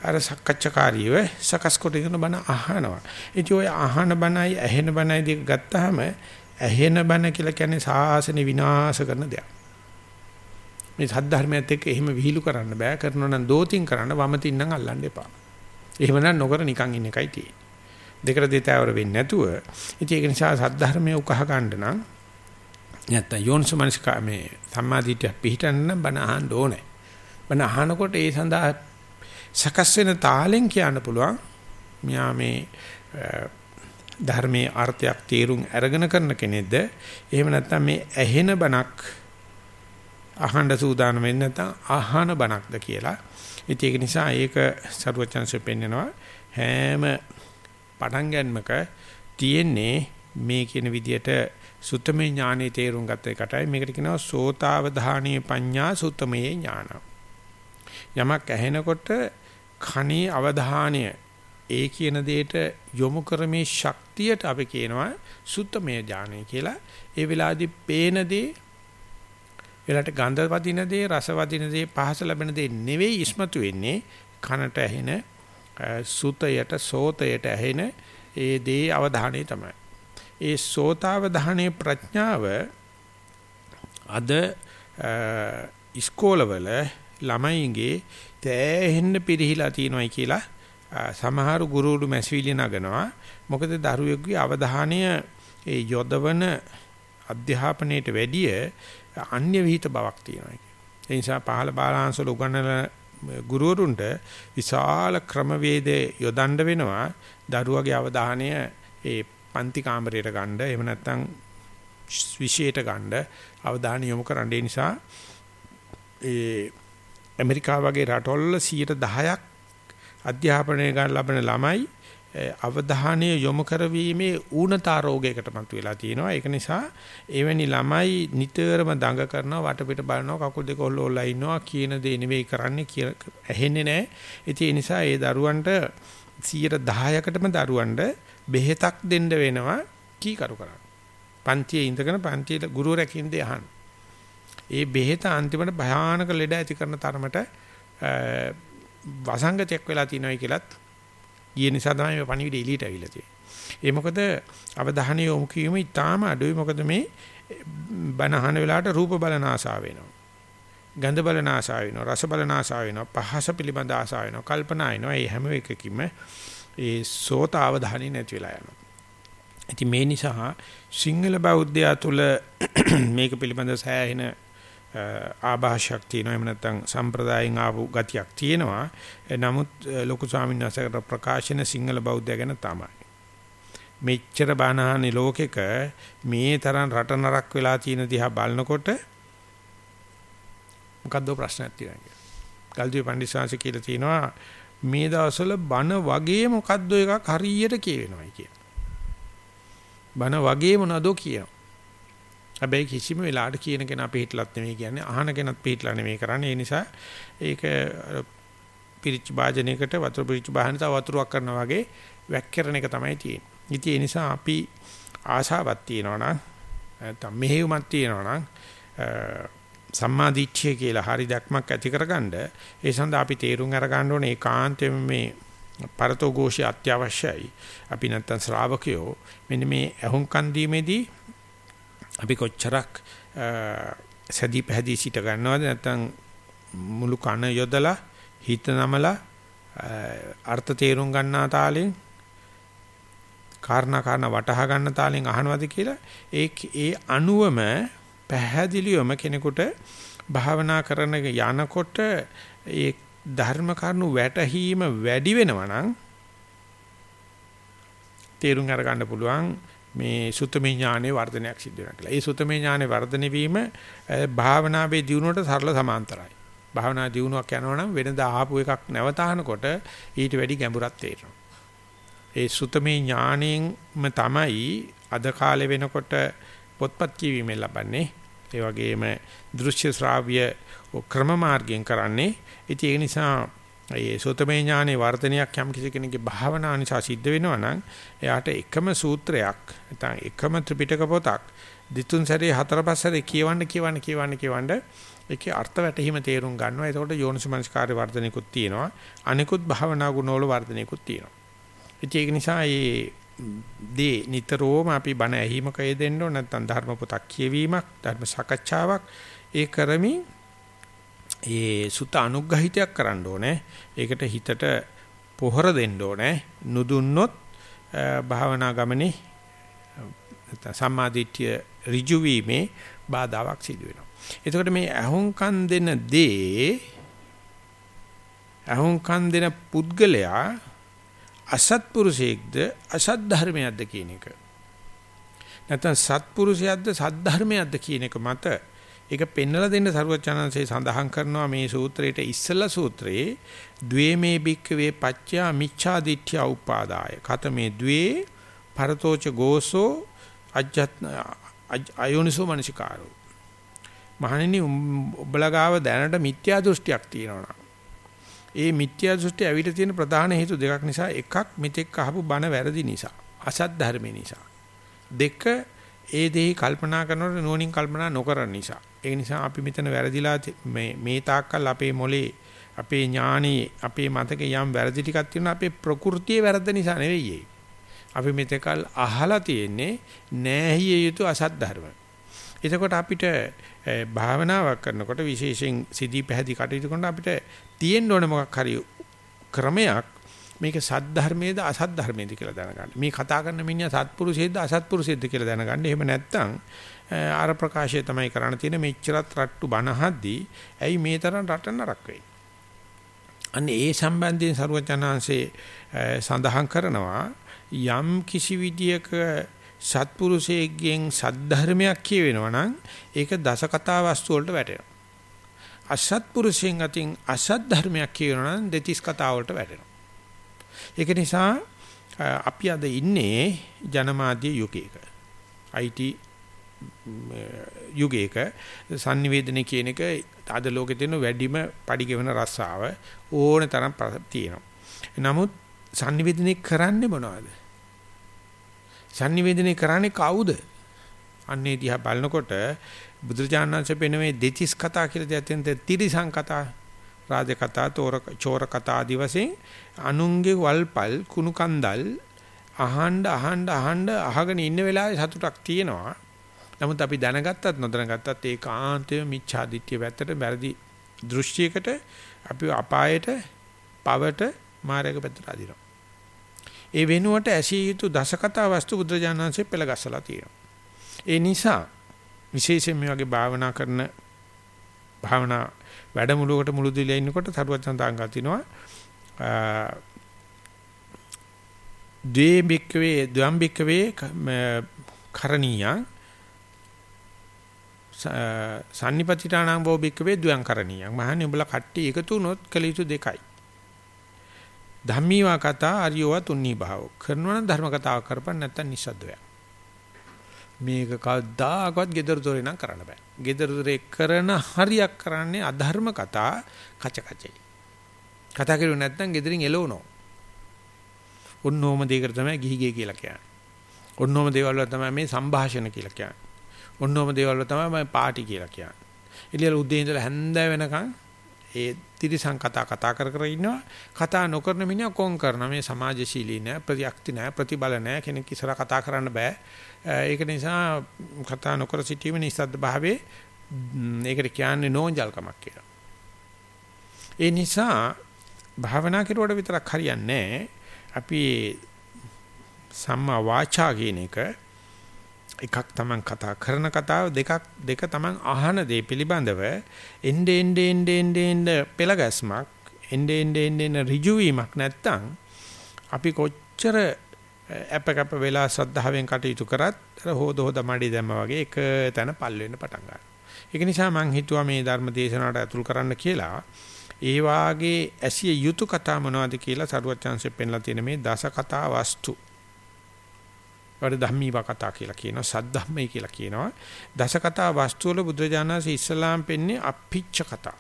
Speaker 1: අර සක්කච්ඡාකාරීව සකස් කොට ඉගෙන බණ අහනවා. ඉතින් ඔය අහන බණයි ඇහෙන බණයි දෙක ගත්තාම ඇහෙන බණ කියලා කියන්නේ සාසන විනාශ කරන දෙයක්. මේ සද්ධර්මයත් එක්ක එහෙම විහිළු කරන්න බෑ. කරනවා නම් දෝතින් කරන්න වමතින් නම් අල්ලන්න එපා. එහෙම නම් නොකර නිකන් ඉන්න එකයි තියෙන්නේ. දෙකට දෙතෑවර වෙන්නේ නැතුව ඉතින් ඒක නිසා සද්ධර්මයේ උකහා ගන්න නම් නැත්තම් යෝනිසමනස්කා මේ සම්මාදිටිය පිළිටන්න නම් බණ අහන්න ඕනේ. බණ අහනකොට ඒ සඳහා සකස් වෙන තාලෙන් කියන්න පුළුවන් මෙයා මේ ධර්මයේ අර්ථයක් තේරුම් අරගෙන කරන කෙනෙක්ද? එහෙම නැත්නම් මේ ඇහෙන බණක් අහන්න සූදානම් වෙන්නේ නැත්නම් අහන බණක්ද කියලා. ඉතින් ඒක නිසා ඒක ਸਰවචන්සේ පෙන්නනවා. හැම පටන් ගන්නමක තියෙන්නේ මේ කියන විදියට සුත්තමේ ඥානෙ තේරුම් ගත්ත එකටයි. මේකට කියනවා සෝතාවධානීය පඤ්ඤා සුත්තමේ ඥානං. යමක් ඇහෙනකොට කණේ අවධානය ඒ කියන දෙයට යොමු කරමේ ශක්තියට අපි කියනවා සුත්තමය ඥානය කියලා. ඒ වෙලාවේදී පේන දේ එලට ගන්ධ වදින දේ, රස වදින දේ, පහස ලැබෙන දේ නෙවෙයි ඉස්මතු වෙන්නේ කනට ඇහෙන සුතයට, සෝතයට ඇහෙන ඒ දේ අවධානය තමයි. ඒ සෝතාවධානයේ ප්‍රඥාව අද ඉස්කෝලවල ළමයින්ගේ තෑහෙන්න පිරිහිලා තියෙනවායි කියලා සමහර ගුරුවරු මැසිවිලි නගනවා. මොකද දරුවෙකුගේ අවධානය ඒ යොදවන අධ්‍යාපනයේට වැඩිය අන්‍ය විහිිත බවක් තියෙනවා ඒ නිසා පහළ බාලාංශවල උගන්වන ගුරුවරුන්ට විශාල ක්‍රමවේදේ යොදන්න වෙනවා. දරුවගේ අවධානය ඒ පන්ති කාමරයට ගන්න එහෙම නැත්නම් විශේෂයට ගන්න අවධානය යොමු කරන්න. ඒ නිසා ඒ ඇමරිකාව වගේ රටවල 10ක් අධ්‍යාපනය ගන්න ලබන ළමයි අවධානය යොමු කරවීමේ ඌනතා රෝගයකට මතු වෙලා තියෙනවා. ඒක නිසා එවැනි ළමයි නිතරම දඟ කරනවා වටපිට බලනවා කකුල් දෙක ඔල්ලෝලා ඉන්නවා කියන දේ නෙවෙයි කරන්නේ කියලා ඇහෙන්නේ නැහැ. ඉතින් ඒ නිසා ඒ දරුවන්ට 10%කටම දරුවන්ට බෙහෙතක් දෙන්න වෙනවා කීකරු කරන්න. පන්තියේ ඉඳගෙන පන්තියේ ගුරුවරයා දේ අහන්න. ඒ බෙහෙත අන්තිමට භයානක ලෙඩ ඇති කරන තරමට වසංගතයක් වෙලා තියෙනවායි කියලත් ගිය නිසා තමයි මේ පණිවිඩ එළියට අවිලා තියෙන්නේ. ඒ මොකද අවධානය යොමු කිරීම ඉතාම අඩුයි මොකද මේ බනහන වෙලාවට රූප බලන ආසාව වෙනවා. ගන්ධ බලන ආසාව වෙනවා. රස බලන ආසාව වෙනවා. පහස පිළිබඳ ආසාව වෙනවා. කල්පනා එනවා. මේ හැම එකකින්ම ඒ සෝත අවධානය නැති වෙලා යනවා. ඉතින් මේ නිසා සිංහල බෞද්ධයා තුල මේක පිළිබඳ සෑහෙන ආభాෂයක් තියෙනවා. එහෙම නැත්නම් සම්ප්‍රදායෙන් ආපු ගතියක් තියෙනවා. නමුත් ලොකු ස්වාමීන් වහන්සේකට ප්‍රකාශන සිංහල බෞද්ධය ගැන තමයි. මෙච්චර බානහනේ ලෝකෙක මේ තරම් රට නරක් වෙලා තියෙන දිහා බලනකොට මොකද්ද ප්‍රශ්නයක් තියෙනවා ගල්දුවේ පඬිස්සංශ කියලා තියෙනවා මේ දවස්වල බන වගේ මොකද්ද එකක් හරියට කියවෙනවයි කියන බන වගේ මොනවදෝ කියනවා? හැබැයි කිසිම වෙලාවට කියන කෙනා පිටලත් නෙමෙයි කියන්නේ අහන කෙනත් පිටලා නෙමෙයි කරන්නේ. ඒ නිසා ඒක පිරිච්ච භාජනයකට වතුර පිරිච්ච භාජනයට වතුරක් කරනවා වගේ වැක්කරන එක තමයි තියෙන්නේ. ඉතින් ඒ නිසා අපි ආශාවක් තියෙනවා නම් නැත්නම් මෙහෙයුමක් තියෙනවා නම් සම්මාදිච්ඡය කියලා හරි දැක්මක් ඇති කරගන්න ඒ සඳහා අපි තේරුම් අරගන්න ඕනේ ඒකාන්තයෙන් මේ පරතෝ ഘോഷය අත්‍යවශ්‍යයි. අපි නැත්තම් ශ්‍රාවකයෝ මෙන්න මේ අහුම්කන් දීමේදී අපි කොච්චරක් සැදී පැහැදී සිට ගන්නවද? නැත්නම් මුළු කන යොදලා හිත නමලා අර්ථ තේරුම් ගන්නා තාලෙන් කාරණා කාරණා වටහා ගන්න තාලෙන් අහනවද කියලා? ඒ ඒ අනුවම පැහැදිලිවම කෙනෙකුට භාවනා කරන යනකොට ඒ ධර්ම කරුණු වැටහීම වැඩි වෙනවා නම් තේරුම් අරගන්න පුළුවන්. මේ සුතමේ ඥානයේ වර්ධනයක් සිද්ධ වෙනවා කියලා. ඒ සුතමේ ඥානයේ වර්ධනය වීම භාවනාවේ දියුණුවට සරල සමාන්තරයි. භාවනා දියුණුවක් යනවා නම් වෙනදා ආපු එකක් නැවතානකොට ඊට වැඩි ගැඹුරක් තේරෙනවා. ඒ සුතමේ ඥාණයෙන්ම තමයි අද කාලේ වෙනකොට පොත්පත් කියවීමෙන් ලබන්නේ. ඒ වගේම දෘශ්‍ය ශ්‍රාව්‍ය ක්‍රම මාර්ගයෙන් කරන්නේ. ඉතින් ඒ නිසා ඒ සෝතමේ ඥානේ වර්ධනයක් යම් කිසි කෙනෙකුගේ භාවනා නිසා සිද්ධ වෙනවා නම් එයාට එකම සූත්‍රයක් නැත්නම් එකම ත්‍රිපිටක පොතක් දිතුන් සැරේ හතර පහ සැරේ කියවන්න කියවන්න කියවන්න කියවන්න ඒකේ අර්ථ වැටහිම තේරුම් ගන්නවා. එතකොට යෝනිසමනස්කාරය වර්ධනයකුත් තියෙනවා. අනිකුත් භාවනා ගුණවල වර්ධනයකුත් තියෙනවා. ඒක නිසා මේ දේ නිතරම අපි බණ ඇහිමක යෙදෙන්න ඕන නැත්නම් ධර්ම පොතක් කියවීමක් ධර්ම සාකච්ඡාවක් ඒ කරමින් ඒ සුත අනුග්‍රහිතයක් කරන්න ඕනේ. ඒකට හිතට පොහොර දෙන්න ඕනේ. නුදුන්නොත් භාවනා ගමනේ සම්මාදිට්ඨිය ඍජු වීමේ බාධාවක් සිදු වෙනවා. එතකොට මේ අහුම්කන් දෙන දේ අහුම්කන් දෙන පුද්ගලයා අසත්පුරුෂයෙක්ද අසත් ධර්මයක්ද කියන එක. නැත්නම් සත්පුරුෂයක්ද සත් ධර්මයක්ද කියන එක මත ඒක පෙන්වලා දෙන්න සරුවචනන්සේ සඳහන් කරනවා මේ සූත්‍රයේට ඉස්සලා සූත්‍රයේ ද්වේමේ භික්ඛවේ පච්චා මිච්ඡා දිට්ඨිය උපාදාය. කතමේ ද්වේ පරතෝච ගෝසෝ අජ්ජත් අයෝනිසෝ මනසිකාරෝ. මහණෙනි උඹලා ගාව දැනට මිත්‍යා දෘෂ්ටියක් තියෙනවා. ඒ මිත්‍යා දෘෂ්ටි ඇවිල්ලා තියෙන ප්‍රධාන හේතු දෙකක් නිසා එකක් මෙතෙක් අහපු බණ වැරදි නිසා අසත් ධර්ම නිසා දෙක ඒ දෙහි කල්පනා කරනකොට නුවණින් කල්පනා නොකරන නිසා ඒ නිසා අපි මෙතන වැරදිලා මේ මේ තාක්කල් අපේ මොලේ අපේ ඥානී අපේ මතකේ යම් වැරදි ටිකක් තියෙනවා අපේ ප්‍රകൃතියේ වැරද්ද නිසා නෙවෙයි ඒ. අපි මෙතකල් අහලා තියෙන්නේ නෑහිය යුතු අසත් ධර්ම. එතකොට අපිට භාවනාවක් කරනකොට විශේෂයෙන් සිද්ධි පැහැදි කටයුතු කරනකොට අපිට තියෙන්න ඕන මොකක් හරි ක්‍රමයක් මේක සද්ධර්මයේද අසද්ධර්මයේද කියලා දැනගන්න. මේ කතා කරන මිනිහා සත්පුරුෂයේද අසත්පුරුෂයේද කියලා දැනගන්න. එහෙම නැත්නම් අර ප්‍රකාශය තමයි කරන්න තියෙන්නේ මෙච්චරත් රට්ටු බනහද්දී ඇයි මේ තරම් රට නරක වෙන්නේ? අන්න ඒ සම්බන්ධයෙන් සරුවචනාංශේ සඳහන් කරනවා යම් කිසි විදියක සත්පුරුෂයෙක්ගෙන් සද්ධර්මයක් කියවෙනවා නම් ඒක දස කතා වස්තු වලට වැටෙනවා. අසත්පුරුෂයෙන් අතින් අසත් ධර්මයක් කියනවා නම් දෙතිස් කතා වලට වැටෙනවා. ඒක නිසා අපි අද ඉන්නේ ජනමාධ්‍ය යුගයක. IT යුගයක sannivedana කියන එක අද ලෝකේ තියෙන වැඩිම පරිගෙවන රස්සාව ඕන තරම් තියෙනවා. නමුත් sannivedana කරන්නේ මොනවද? sannivedana කරන්නේ කවුද? අන්නේ දිහා බලනකොට බුදුරජාණන්සේ පෙන්වන්නේ දෙතිස් කතා කියලා දෙයක් තියෙන තිරිසං කතා රාජ කතා තෝර චෝර කතා ආදි වශයෙන් අනුන්ගේ වල්පල් කුණු කන්දල් අහන්න අහන්න අහන්න අහගෙන ඉන්න වෙලාවේ සතුටක් තියෙනවා නමුත් අපි දැනගත්තත් නොදැනගත්තත් ඒකාන්තයේ මිච්ඡාදිත්‍ය පැත්තට වැරදි දෘෂ්ටියකට අපි අපායට පවට මාර්ගක පැත්තට අදිනවා. ඒ වෙනුවට ඇසිය යුතු දසකතා වස්තු බුද්ධජානන්සේ පෙළගස්සලා තියෙනවා. ඒ නිසා විශේෂයෙන් මේ වගේ භාවනා කරන භාවනා වැඩමුළුවකට මුළු දිලා ඉන්නකොට තරුවත් සඳහන් කරතිනවා ද්වේ බික්කවේ ද්වම් බික්කවේ කරණීයං සම්නිපතිතාණං බෝබික්කවේ ද්වයං කරණීයං. මහන්නේ උඹලා කට්ටි එකතු වුණොත් කළ යුතු දෙකයි. ධම්මීවා කතා අරියව තුන්නී භාව. කරනවා නම් ධර්ම කතාවක් කරපන් නැත්නම් නිස්සද්දයක් මේක කවදාකවත් gedara dore නම් කරන්න බෑ. gedara dore කරන හරියක් කරන්නේ අධර්ම කතා කච කචයි කතා කරුවේ නැත්නම් gederin එලවනවා ඔන්නෝම දෙයකට තමයි ගිහිගේ කියලා කියන්නේ. ඔන්නෝම දේවල් වල තමයි මේ සංഭാෂණ කියලා කියන්නේ. ඔන්නෝම දේවල් තමයි මම පාටි කියලා කියන්නේ. ඉතින් උදේ ඉඳලා හැන්ද වෙනකන් ඒ තිරිසන් කතා කතා කර කර ඉන්නවා. කතා නොකරන මිනිහා කොන් කරන මේ සමාජශීලී නෑ, ප්‍රතික්ති නෑ, ප්‍රතිබල නෑ කෙනෙක් ඉස්සර කතා කරන්න බෑ. ඒක නිසා කතා නොකර සිටීම නිසද්ද භාවයේ ඒකට කියන්නේ නෝන්ජල්කමක් කියලා. ඒ නිසා භාවනා කරුවට විතරක් හරියන්නේ අපි සම්මා වාචා කියන එක එකක් Taman කතා කරන කතාව දෙකක් දෙක Taman අහන දේ පිළිබඳව එnde ende ende ende ende පෙළගැස්මක් ende ende ende ende ඍජු වීමක් නැත්තම් අපි කොච්චර අපකප වෙලා සද්ධාවෙන් කටයුතු කරත් හොද හොද මඩි දැම්ම වගේ එක තැන පල් වෙන්න පටන් ගන්නවා. ඒක නිසා මම හිතුවා මේ ධර්ම දේශනාවට ඇතුල් කරන්න කියලා. ඒ වාගේ ඇසිය යුතු කතා මොනවද කියලා සරුවත් chance පෙන්ලා තියෙන මේ දස කතා වස්තු ඒවට ධම්මීව කතා කියලා කියනවා සද්ධම්මයි කියලා කියනවා. දස කතා වස්තු වල බුදුරජාණන්සේ ඉස්ලාම් පෙන්නේ අපිච්ච කතා.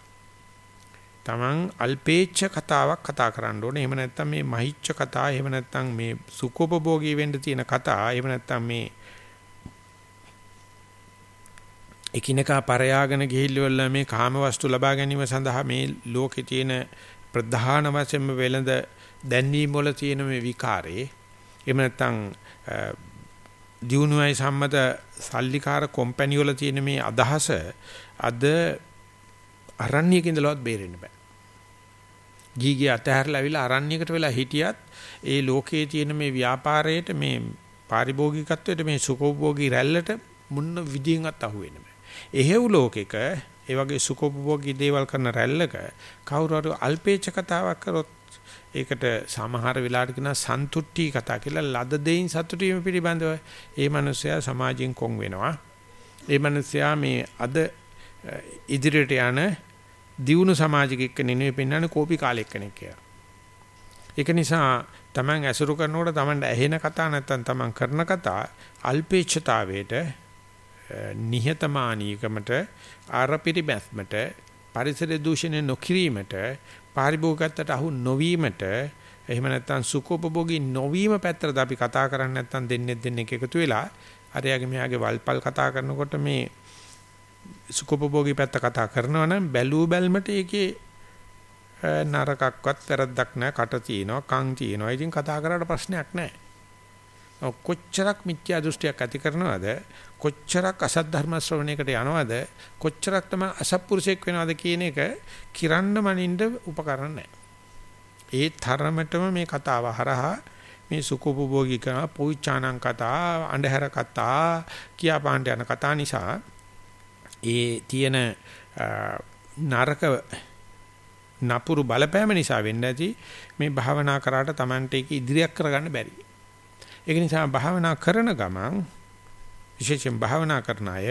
Speaker 1: තමන් අල්පේච්ඡ කතාවක් කතා කරන්න ඕනේ. එහෙම නැත්නම් මේ මහිච්ඡ කතා එහෙම නැත්නම් මේ සුඛෝපභෝගී වෙන්න තියෙන කතා එහෙම නැත්නම් මේ එකිනෙකා පරයාගෙන ගිහිල්ලා මේ කාම වස්තු ලබා ගැනීම සඳහා මේ ලෝකේ තියෙන ප්‍රධාන වශයෙන්ම වෙළඳ දැන්වීම වල තියෙන මේ විකාරේ. එහෙම නැත්නම් දියුණුවයි සම්මත සල්ලිකාර කම්පැනි වල තියෙන මේ අදහස අද අරණ්‍යක ඉඳලවත් බේරෙන්න බෑ. ගීගේ අතහැරලා අවිලා අරණ්‍යයකට වෙලා හිටියත් ඒ ලෝකයේ තියෙන මේ ව්‍යාපාරයට මේ පාරිභෝගිකත්වයට මේ සුඛෝපභෝගී රැල්ලට මුන්න විදිහින්වත් අහු වෙන්න බෑ. එහෙව් ලෝකෙක ඒ වගේ සුඛෝපභෝගී දේවල් කරන රැල්ලක කවුරු හරි අල්පේච්ඡ කතාවක් කරොත් ඒකට සමහර වෙලාවට කියන සන්තුට්ටි කතා කියලා ලද දෙයින් සතුටු වීම පිළිබඳව ඒ මනුස්සයා සමාජයෙන් කොන් වෙනවා. ඒ මනුස්සයා මේ අද ඉදිරියට යන දියුණු සමාජික එක්ක නෙවෙයි පෙන්වන්නේ කෝපි කාලෙක කෙනෙක් කියලා. ඒක නිසා Taman ඇසුරු කරනකොට Taman ඇහෙන කතා නැත්තම් Taman කරන කතා අල්පේච්ඡතාවයට නිහතමානීකමට ආරපිරි බැස්මට පරිසර දූෂණය නොකිරීමට පාරිභෝගිකත්වයට අහු නොවීමට එහෙම නැත්නම් සුඛෝපභෝගී නොවීම පැත්තට අපි කතා කරන්නේ නැත්නම් දෙන්නේ දෙන්නේ එකතු වෙලා අරයාගේ මෙයාගේ වල්පල් කතා කරනකොට මේ සුඛෝපභෝගී පැත්ත කතා කරනවා නම් බැලූ බැල්මට ඒකේ නරකක්වත් වැරද්දක් නැහැ කට තියෙනවා කන් තියෙනවා. ඉතින් කතා කරාට ප්‍රශ්නයක් නැහැ කොච්චරක් මිත්‍යා දෘෂ්ටියක් ඇති කරනවද? කොච්චරක් අසත් ධර්ම ශ්‍රවණයකට යනවද? කොච්චරක් තමයි අසත්පුරුෂයෙක් වෙනවද කියන එක කිරන්න මනින්න උපකරණ නැහැ. ඒ තරමටම මේ කතාව හරහා මේ සුඛෝපභෝගී කරන පොයිචානං කතා අන්ධහර කතා කියාපාන්න යන කතා නිසා ඒ තියෙන නරක නපුරු බලපෑම නිසා වෙන්න ඇති මේ භාවනා කරාට Tamante එක ඉදිරියක් කරගන්න බැරි. ඒක නිසා භාවනා කරන ගමන් විශේෂයෙන් භාවනා කරන අය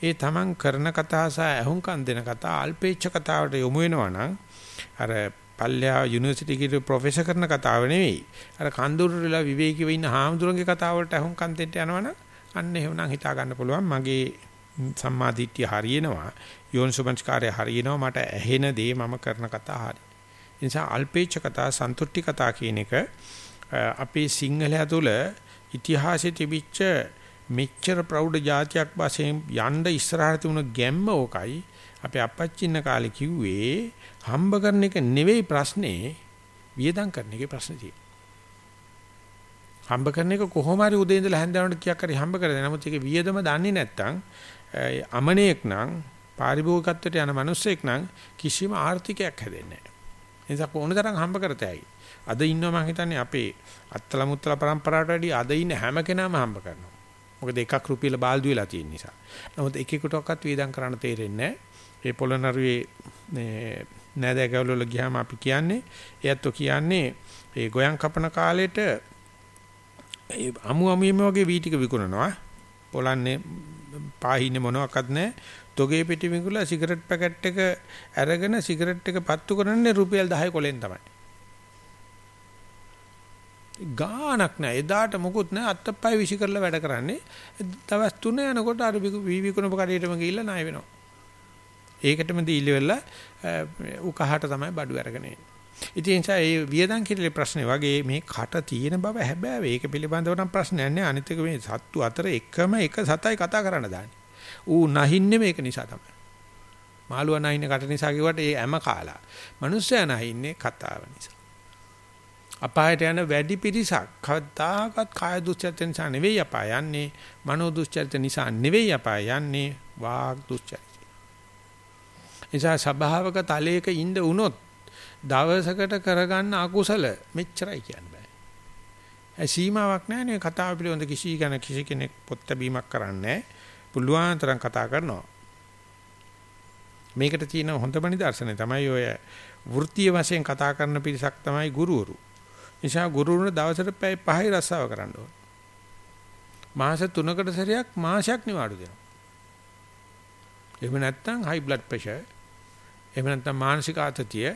Speaker 1: ඒ තමන් කරන කතා සහ අහුම්කම් දෙන කතා අල්පේච්ඡ කතාවට යොමු වෙනවා නම් අර පල්ලෙහා යුනිවර්සිටි කිරේ ප්‍රොෆෙසර් කරන කතාව නෙවෙයි. අර කන්දුරුලා විවේකීව ඉන්න හාමුදුරන්ගේ කතාව වලට අහුම්කම් දෙන්න යනවනම් අන්න එහෙමනම් හිතා ගන්න පුළුවන් මගේ සම්මාදිට්ඨිය හරියනවා. යෝනිසුමංස්කාරය හරියනවා මට ඇහෙන දේ මම කරන කතා හරි. ඒ නිසා අල්පේච්ඡ කතා සන්තුට්ටි කතා කියන එක අපේ සිංහලයා තුළ ඉතිහාසයේ තිබිච්ච මෙච්චර ප්‍රෞಢ જાතියක් වශයෙන් යන්න ඉස්සරහට තිබුණ ගැම්ම ඕකයි අපේ අපච්චි ඉන්න කාලේ කිව්වේ හම්බ කරන එක නෙවෙයි ප්‍රශ්නේ වියදම් කරන එකේ ප්‍රශ්නේ තියෙන්නේ. හම්බ කරන එක කොහොම හරි උදේ ඉඳලා හැන්දෑවට කීයක් හරි හම්බ කරද නමුත් ඒක වියදම දන්නේ නැත්නම් අමනේක් නම් පාරිභෝගිකත්වයට යන මිනිස්සෙක් නම් කිසිම ආර්ථිකයක් හැදෙන්නේ නැහැ. ඒ නිසා කොන තරම් හම්බ කරතයි. අද ඉන්නවා මම හිතන්නේ අපේ අත්තල මුත්තල પરම්පරාවට වැඩිය අද ඉන්න හැම කෙනාම හම්බ කරනවා. මොකද එකක් රුපියල බාල්දු වෙලා තියෙන නිසා. නමුත් එකෙකුටවත් වියදම් කරන්න තේරෙන්නේ නැහැ. ඒ පොළොනරුවේ මේ නෑදෑකවල වල ගියාම අපි කියන්නේ එයත් කියන්නේ ඒ ගොයන් කපන කාලෙට ඒ අමු අමුෙම වගේ වී ටික විකුණනවා පොලන්නේ පාහින්නේ මොනවත් නැහැ තොගේ පිටි විකුණලා සිගරට් පැකට් එක අරගෙන සිගරට් එක පත්තු කරන්නේ රුපියල් 10 කොලෙන් තමයි ගාණක් නැහැ එදාට මොකුත් නැහැ අත්තප්පයි විසි කරලා වැඩ කරන්නේ දවස් 3 යනකොට අර වී විකුණපු කඩේටම ගිහිල්ලා ණය වෙනවා ඒකටම දීලා වෙලා උකහාට තමයි බඩු අරගෙන එන්නේ. ඉතින් ඒ නිසා මේ වියදම් කිරිලේ ප්‍රශ්නේ වගේ මේ කට තියෙන බව හැබැයි ඒක පිළිබඳව නම් ප්‍රශ්නයක් නෑ. අනිත් එක මේ සත්තු අතර එකම එක සතයි කතා කරන්න දාන්නේ. ඌ නැහින්නේ මේක නිසා තමයි. මාළුවා නැහින්නේ කට නිසා කිව්වට ඒ හැම කාලා. මිනිස්සයා නැහින්නේ කතාව නිසා. අපායට යන වැඩි පිරිසක් කවදාකවත් කාය දුස්චරිත නිසා නෙවෙයි අපාය යන්නේ. මනෝ දුස්චරිත නිසා නෙවෙයි අපාය යන්නේ. වාග් දුස්චරිත. නිසා ස්වභාවක තලයක ඉඳ වුණොත් දවසකට කරගන්න අකුසල මෙච්චරයි කියන්න බෑ. ඒ සීමාවක් නැහැ නේ කතාව පිළිබඳ කිසි කෙනෙක් කිසි කෙනෙක් පොත් බැීමක් කරන්නේ පුළුවන් තරම් කතා කරනවා. මේකට තියෙන හොඳම නිදර්ශනය තමයි ඔය වෘත්තීය වශයෙන් කතා කරන පිරිසක් තමයි ගුරුවරු. නිසා ගුරුවරුන් දවසට පැය 5යි රස්සාව කරන්න ඕන. මාස 3කට සැරයක් මාසයක් නිවාඩු දෙනවා. එහෙම නැත්නම් high blood pressure එහෙම නැත්නම් මානසික ආතතිය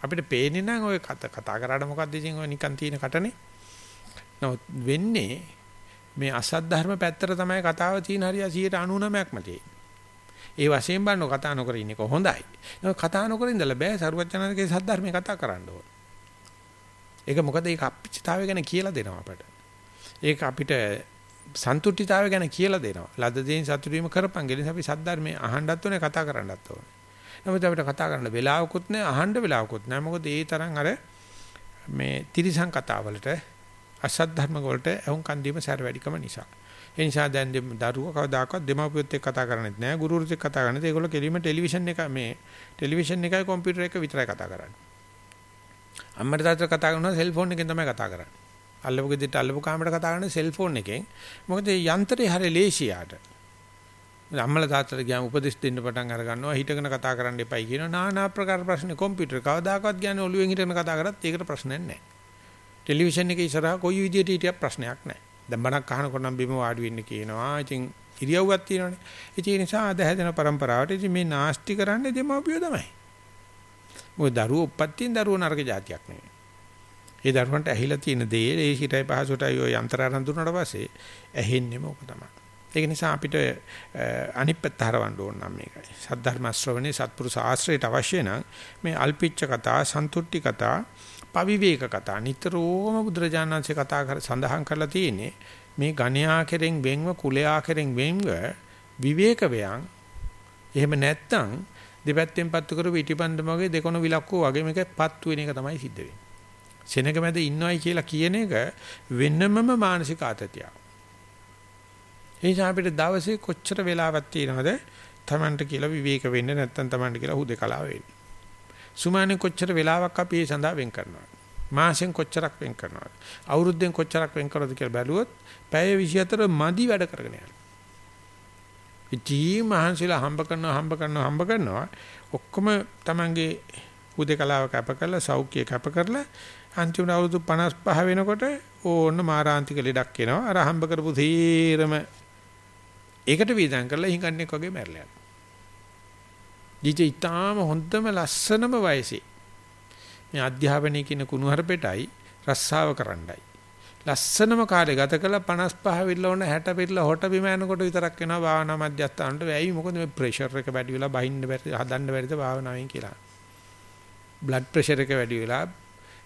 Speaker 1: අපිට පේන්නේ නම් ඔය කතා කරාට මොකද්ද ඉතින් ඔය නිකන් තියෙන කටනේ. නමුත් වෙන්නේ මේ අසත් ධර්ම පැත්තට තමයි කතාව තියෙන හරිය 99%ක්ම තියෙන්නේ. ඒ වශයෙන් බලන කතා නොකර ඉන්න එක හොඳයි. නමුත් කතා නොකර ඉඳලා බෑ සරුවචනන්ගේ සත් ධර්මයේ කතා කරන්න ඕන. ඒක මොකද ඒක අපිච්චතාවය ගැන කියලා දෙනවා අපට. ඒක අපිට සන්තුෂ්ටිතාවය ගැන කියලා දෙනවා. ලද්ද දෙයින් සතුටු වීම කරපන්. ගෙලින් අපි සත් ධර්මයේ අහන්නත් ඕනේ කතා කරන්නත් ඕනේ. නමුත් අපිට කතා කරන්න වෙලාවකුත් නැහැ අහන්න වෙලාවකුත් නැහැ මොකද ඒ තරම් අර මේ තිරිසං කතාවලට අසත් ධර්ම වලට අහුන් කන් දීම සැර වැඩිකම නිසා ඒ නිසා දැන් දරුවෝ කවදාකවත් දෙමාපියොත් එක්ක කතා කරන්නේ නැහැ ගුරුවරුත් එක්ක කතා කරන්නේ ඒගොල්ලෝ කෙලිම ටෙලිවිෂන් එක මේ ටෙලිවිෂන් එකයි කම්පියුටර් එක විතරයි කතා කරන්නේ අම්මට තාත්තට කතා කරනවා සෙල්ෆෝන් එකෙන් තමයි කතා කරන්නේ. අල්ලපු ගෙදරට අල්ලපු කාමරට කතා කරන්නේ සෙල්ෆෝන් එකෙන්. මොකද මේ යන්ත්‍රය හැරේ ලේසියට. අම්මලා තාත්තට ගියාම උපදෙස් දෙන්න පටන් අර ගන්නවා හිටගෙන කතා කරන්න එපයි කියනවා. নানা ආකාර ප්‍රශ්න කොම්පියුටර් කවදාකවත් කියන්නේ ඔළුවෙන් හිටගෙන කතා කරත් ඒකට ප්‍රශ්නයක් නැහැ. ටෙලිවිෂන් එකේ ඉස්සරහා කොයි විදියට හිටියත් ප්‍රශ්නයක් නැහැ. දැන් බණක් අහනකොට නම් බිම වාඩි වෙන්න කියනවා. ඉතින් ඉරියව්වක් තියෙනවනේ. ඉතින් ඒ නිසා අද හැදෙන પરම්පරාවට ඉතින් මේ නාස්ති කරන්නේ දෙමාපියෝ තමයි. මොකද දරුවෝ උපත්යෙන් දරුවෝ නරක જાතියක් නෙවෙයි ඒ දරුවන්ට ඇහිලා තියෙන දේ ඒ හිතයි පහසුටයි ඔය යන්ත්‍ර ආරම්භ දුන්නාට පස්සේ ඇහෙන්නේම ඕක තමයි ඒක නිසා අපිට අනිත් පැත්ත හරවන්න ඕන නම් මේකයි. සද්ධර්ම ශ්‍රවණේ සත්පුරුෂ ආශ්‍රයයට අවශ්‍ය නම් මේ අල්පිච්ච කතා, සන්තුට්ටි කතා, පවිවේක කතා නිතරම බුදුරජාණන්සේ කතා කර සඳහන් කරලා තියෙන්නේ මේ ගණ්‍යා කෙරෙන් වෙන්ව කුලයා කෙරෙන් වෙන්ව විවේක වේයන් එහෙම නැත්තම් දෙපැත්තෙන් පත්තු කරපු ඉටිපන්දම වගේ දෙකොන විලක්කෝ වගේ මේක පත්තු වෙන එක තමයි සිද්ධ වෙන්නේ. සෙනග මැද ඉන්නවයි කියලා කියන එක වෙනමම මානසික ආතතියක්. ඒ නිසා අපිට දවසේ කොච්චර වෙලාවක් තියෙනවද Tamanට කියලා විවේක වෙන්න නැත්නම් Tamanට කියලා හුදේකලාව වෙන්න. සුමානේ කොච්චර වෙලාවක් අපි ඒ සඳහා වෙන් කරනවද? මාසෙන් කොච්චරක් වෙන් කරනවද? අවුරුද්දෙන් කොච්චරක් වෙන් කරනවද කියලා බැලුවොත් පැය 24 මදි වැඩ කරගෙන යනවා. ඉතී මහන්සිලා හම්බ කරනවා හම්බ කරනවා හම්බ කරනවා ඔක්කොම Tamanගේ හුදේකලාව කැප කරලා සෞඛ්‍ය කැප කරලා අන්තිම අවුරුදු 55 වෙනකොට ඕන්න මාරාන්තික ලෙඩක් එනවා අර හම්බ කරපු තීරම ඒකට වේදම් කරලා හිඟන්නේක් වගේ මැරලා යනවා. ජීජ ඊටාම හොඳම ලස්සනම වයසේ මේ අධ්‍යාපනයේ කියන කුණුහරුපෙටයි රස්සාව කරන්නයි. ලස්සනම කාලේ ගත කළා 55 විල්ල ඕන 60 විල්ල හොට බිම යනකොට විතරක් වෙනවා භාවනා මධ්‍යස්ථානට වෙයි මොකද මේ ප්‍රෙෂර් එක වැඩි වෙලා බහින්න බැරි හදන්න බැරිද භාවනාවෙන් කියලා. බ්ලඩ් ප්‍රෙෂර් එක වැඩි වෙලා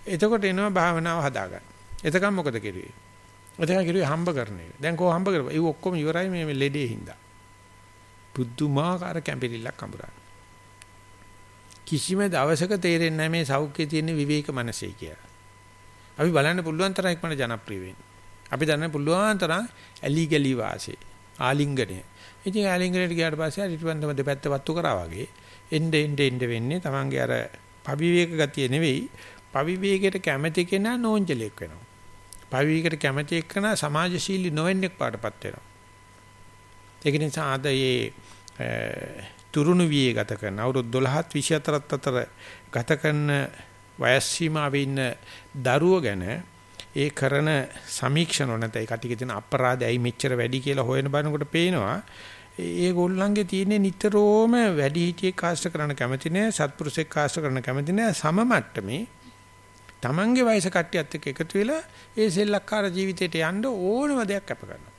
Speaker 1: එතකොට එනවා භාවනාව හදාගන්න. එතකම් මොකද කෙරුවේ? එතකම් කෙරුවේ හම්බ කරන එක. දැන් කොහොම හම්බ කරපුවා? ඒ ඔක්කොම ඉවරයි මේ ලෙඩේ හින්දා. බුද්ධමාකාර කැම්පිරිල්ලක් අඹරන. කිසිම දවසක තේරෙන්නේ නැහැ මේ සෞඛ්‍යයේ තියෙන විවේක මනසේ කියලා. අපි බලන්න පුළුවන් තරම් ඉක්මනට ජනප්‍රිය වෙන්න. අපි දන්න පුළුවන් තරම් ඇලි ගලි වාසේ ආලිංගනය. ඉතින් ආලිංගනයට ගියාට පස්සේ ඊටවන්දම දෙපැත්ත වත්තු කරා වගේ එnde ende ende වෙන්නේ Tamange අර පවිවේක ගතිය නෙවෙයි පවිවේකයට කැමැති කෙනා නෝන්ජලෙක් වෙනවා. පවිවේකයට කැමැති එක්කනා සමාජශීලී නොවෙන්නෙක් පාටපත් වෙනවා. ඒක නිසා අද මේ තුරුණු වියේ ගත කරන අවුරුදු 12ත් 24ත් අතර ගත කරන වයස් සීමාවේ ඉන්න දරුවෝ ගැන ඒ කරන සමීක්ෂණ නැත්නම් ඒ කටිකේ තියෙන අපරාධයයි මෙච්චර වැඩි කියලා හොයන බලනකොට පේනවා ඒ ගොල්ලන්ගේ තියෙන නිතරම වැඩි හිටියේ කාෂ්ඨ කරන්න කැමති නෑ සත්පුරුෂෙක් කාෂ්ඨ කරන්න කැමති නෑ සම මට්ටමේ තමන්ගේ වයස කට්ටියත් එක්ක එකතු වෙලා ඒ සෙල්ලක්කාර ජීවිතයට යන්න ඕනම දෙයක් කැප කරනවා.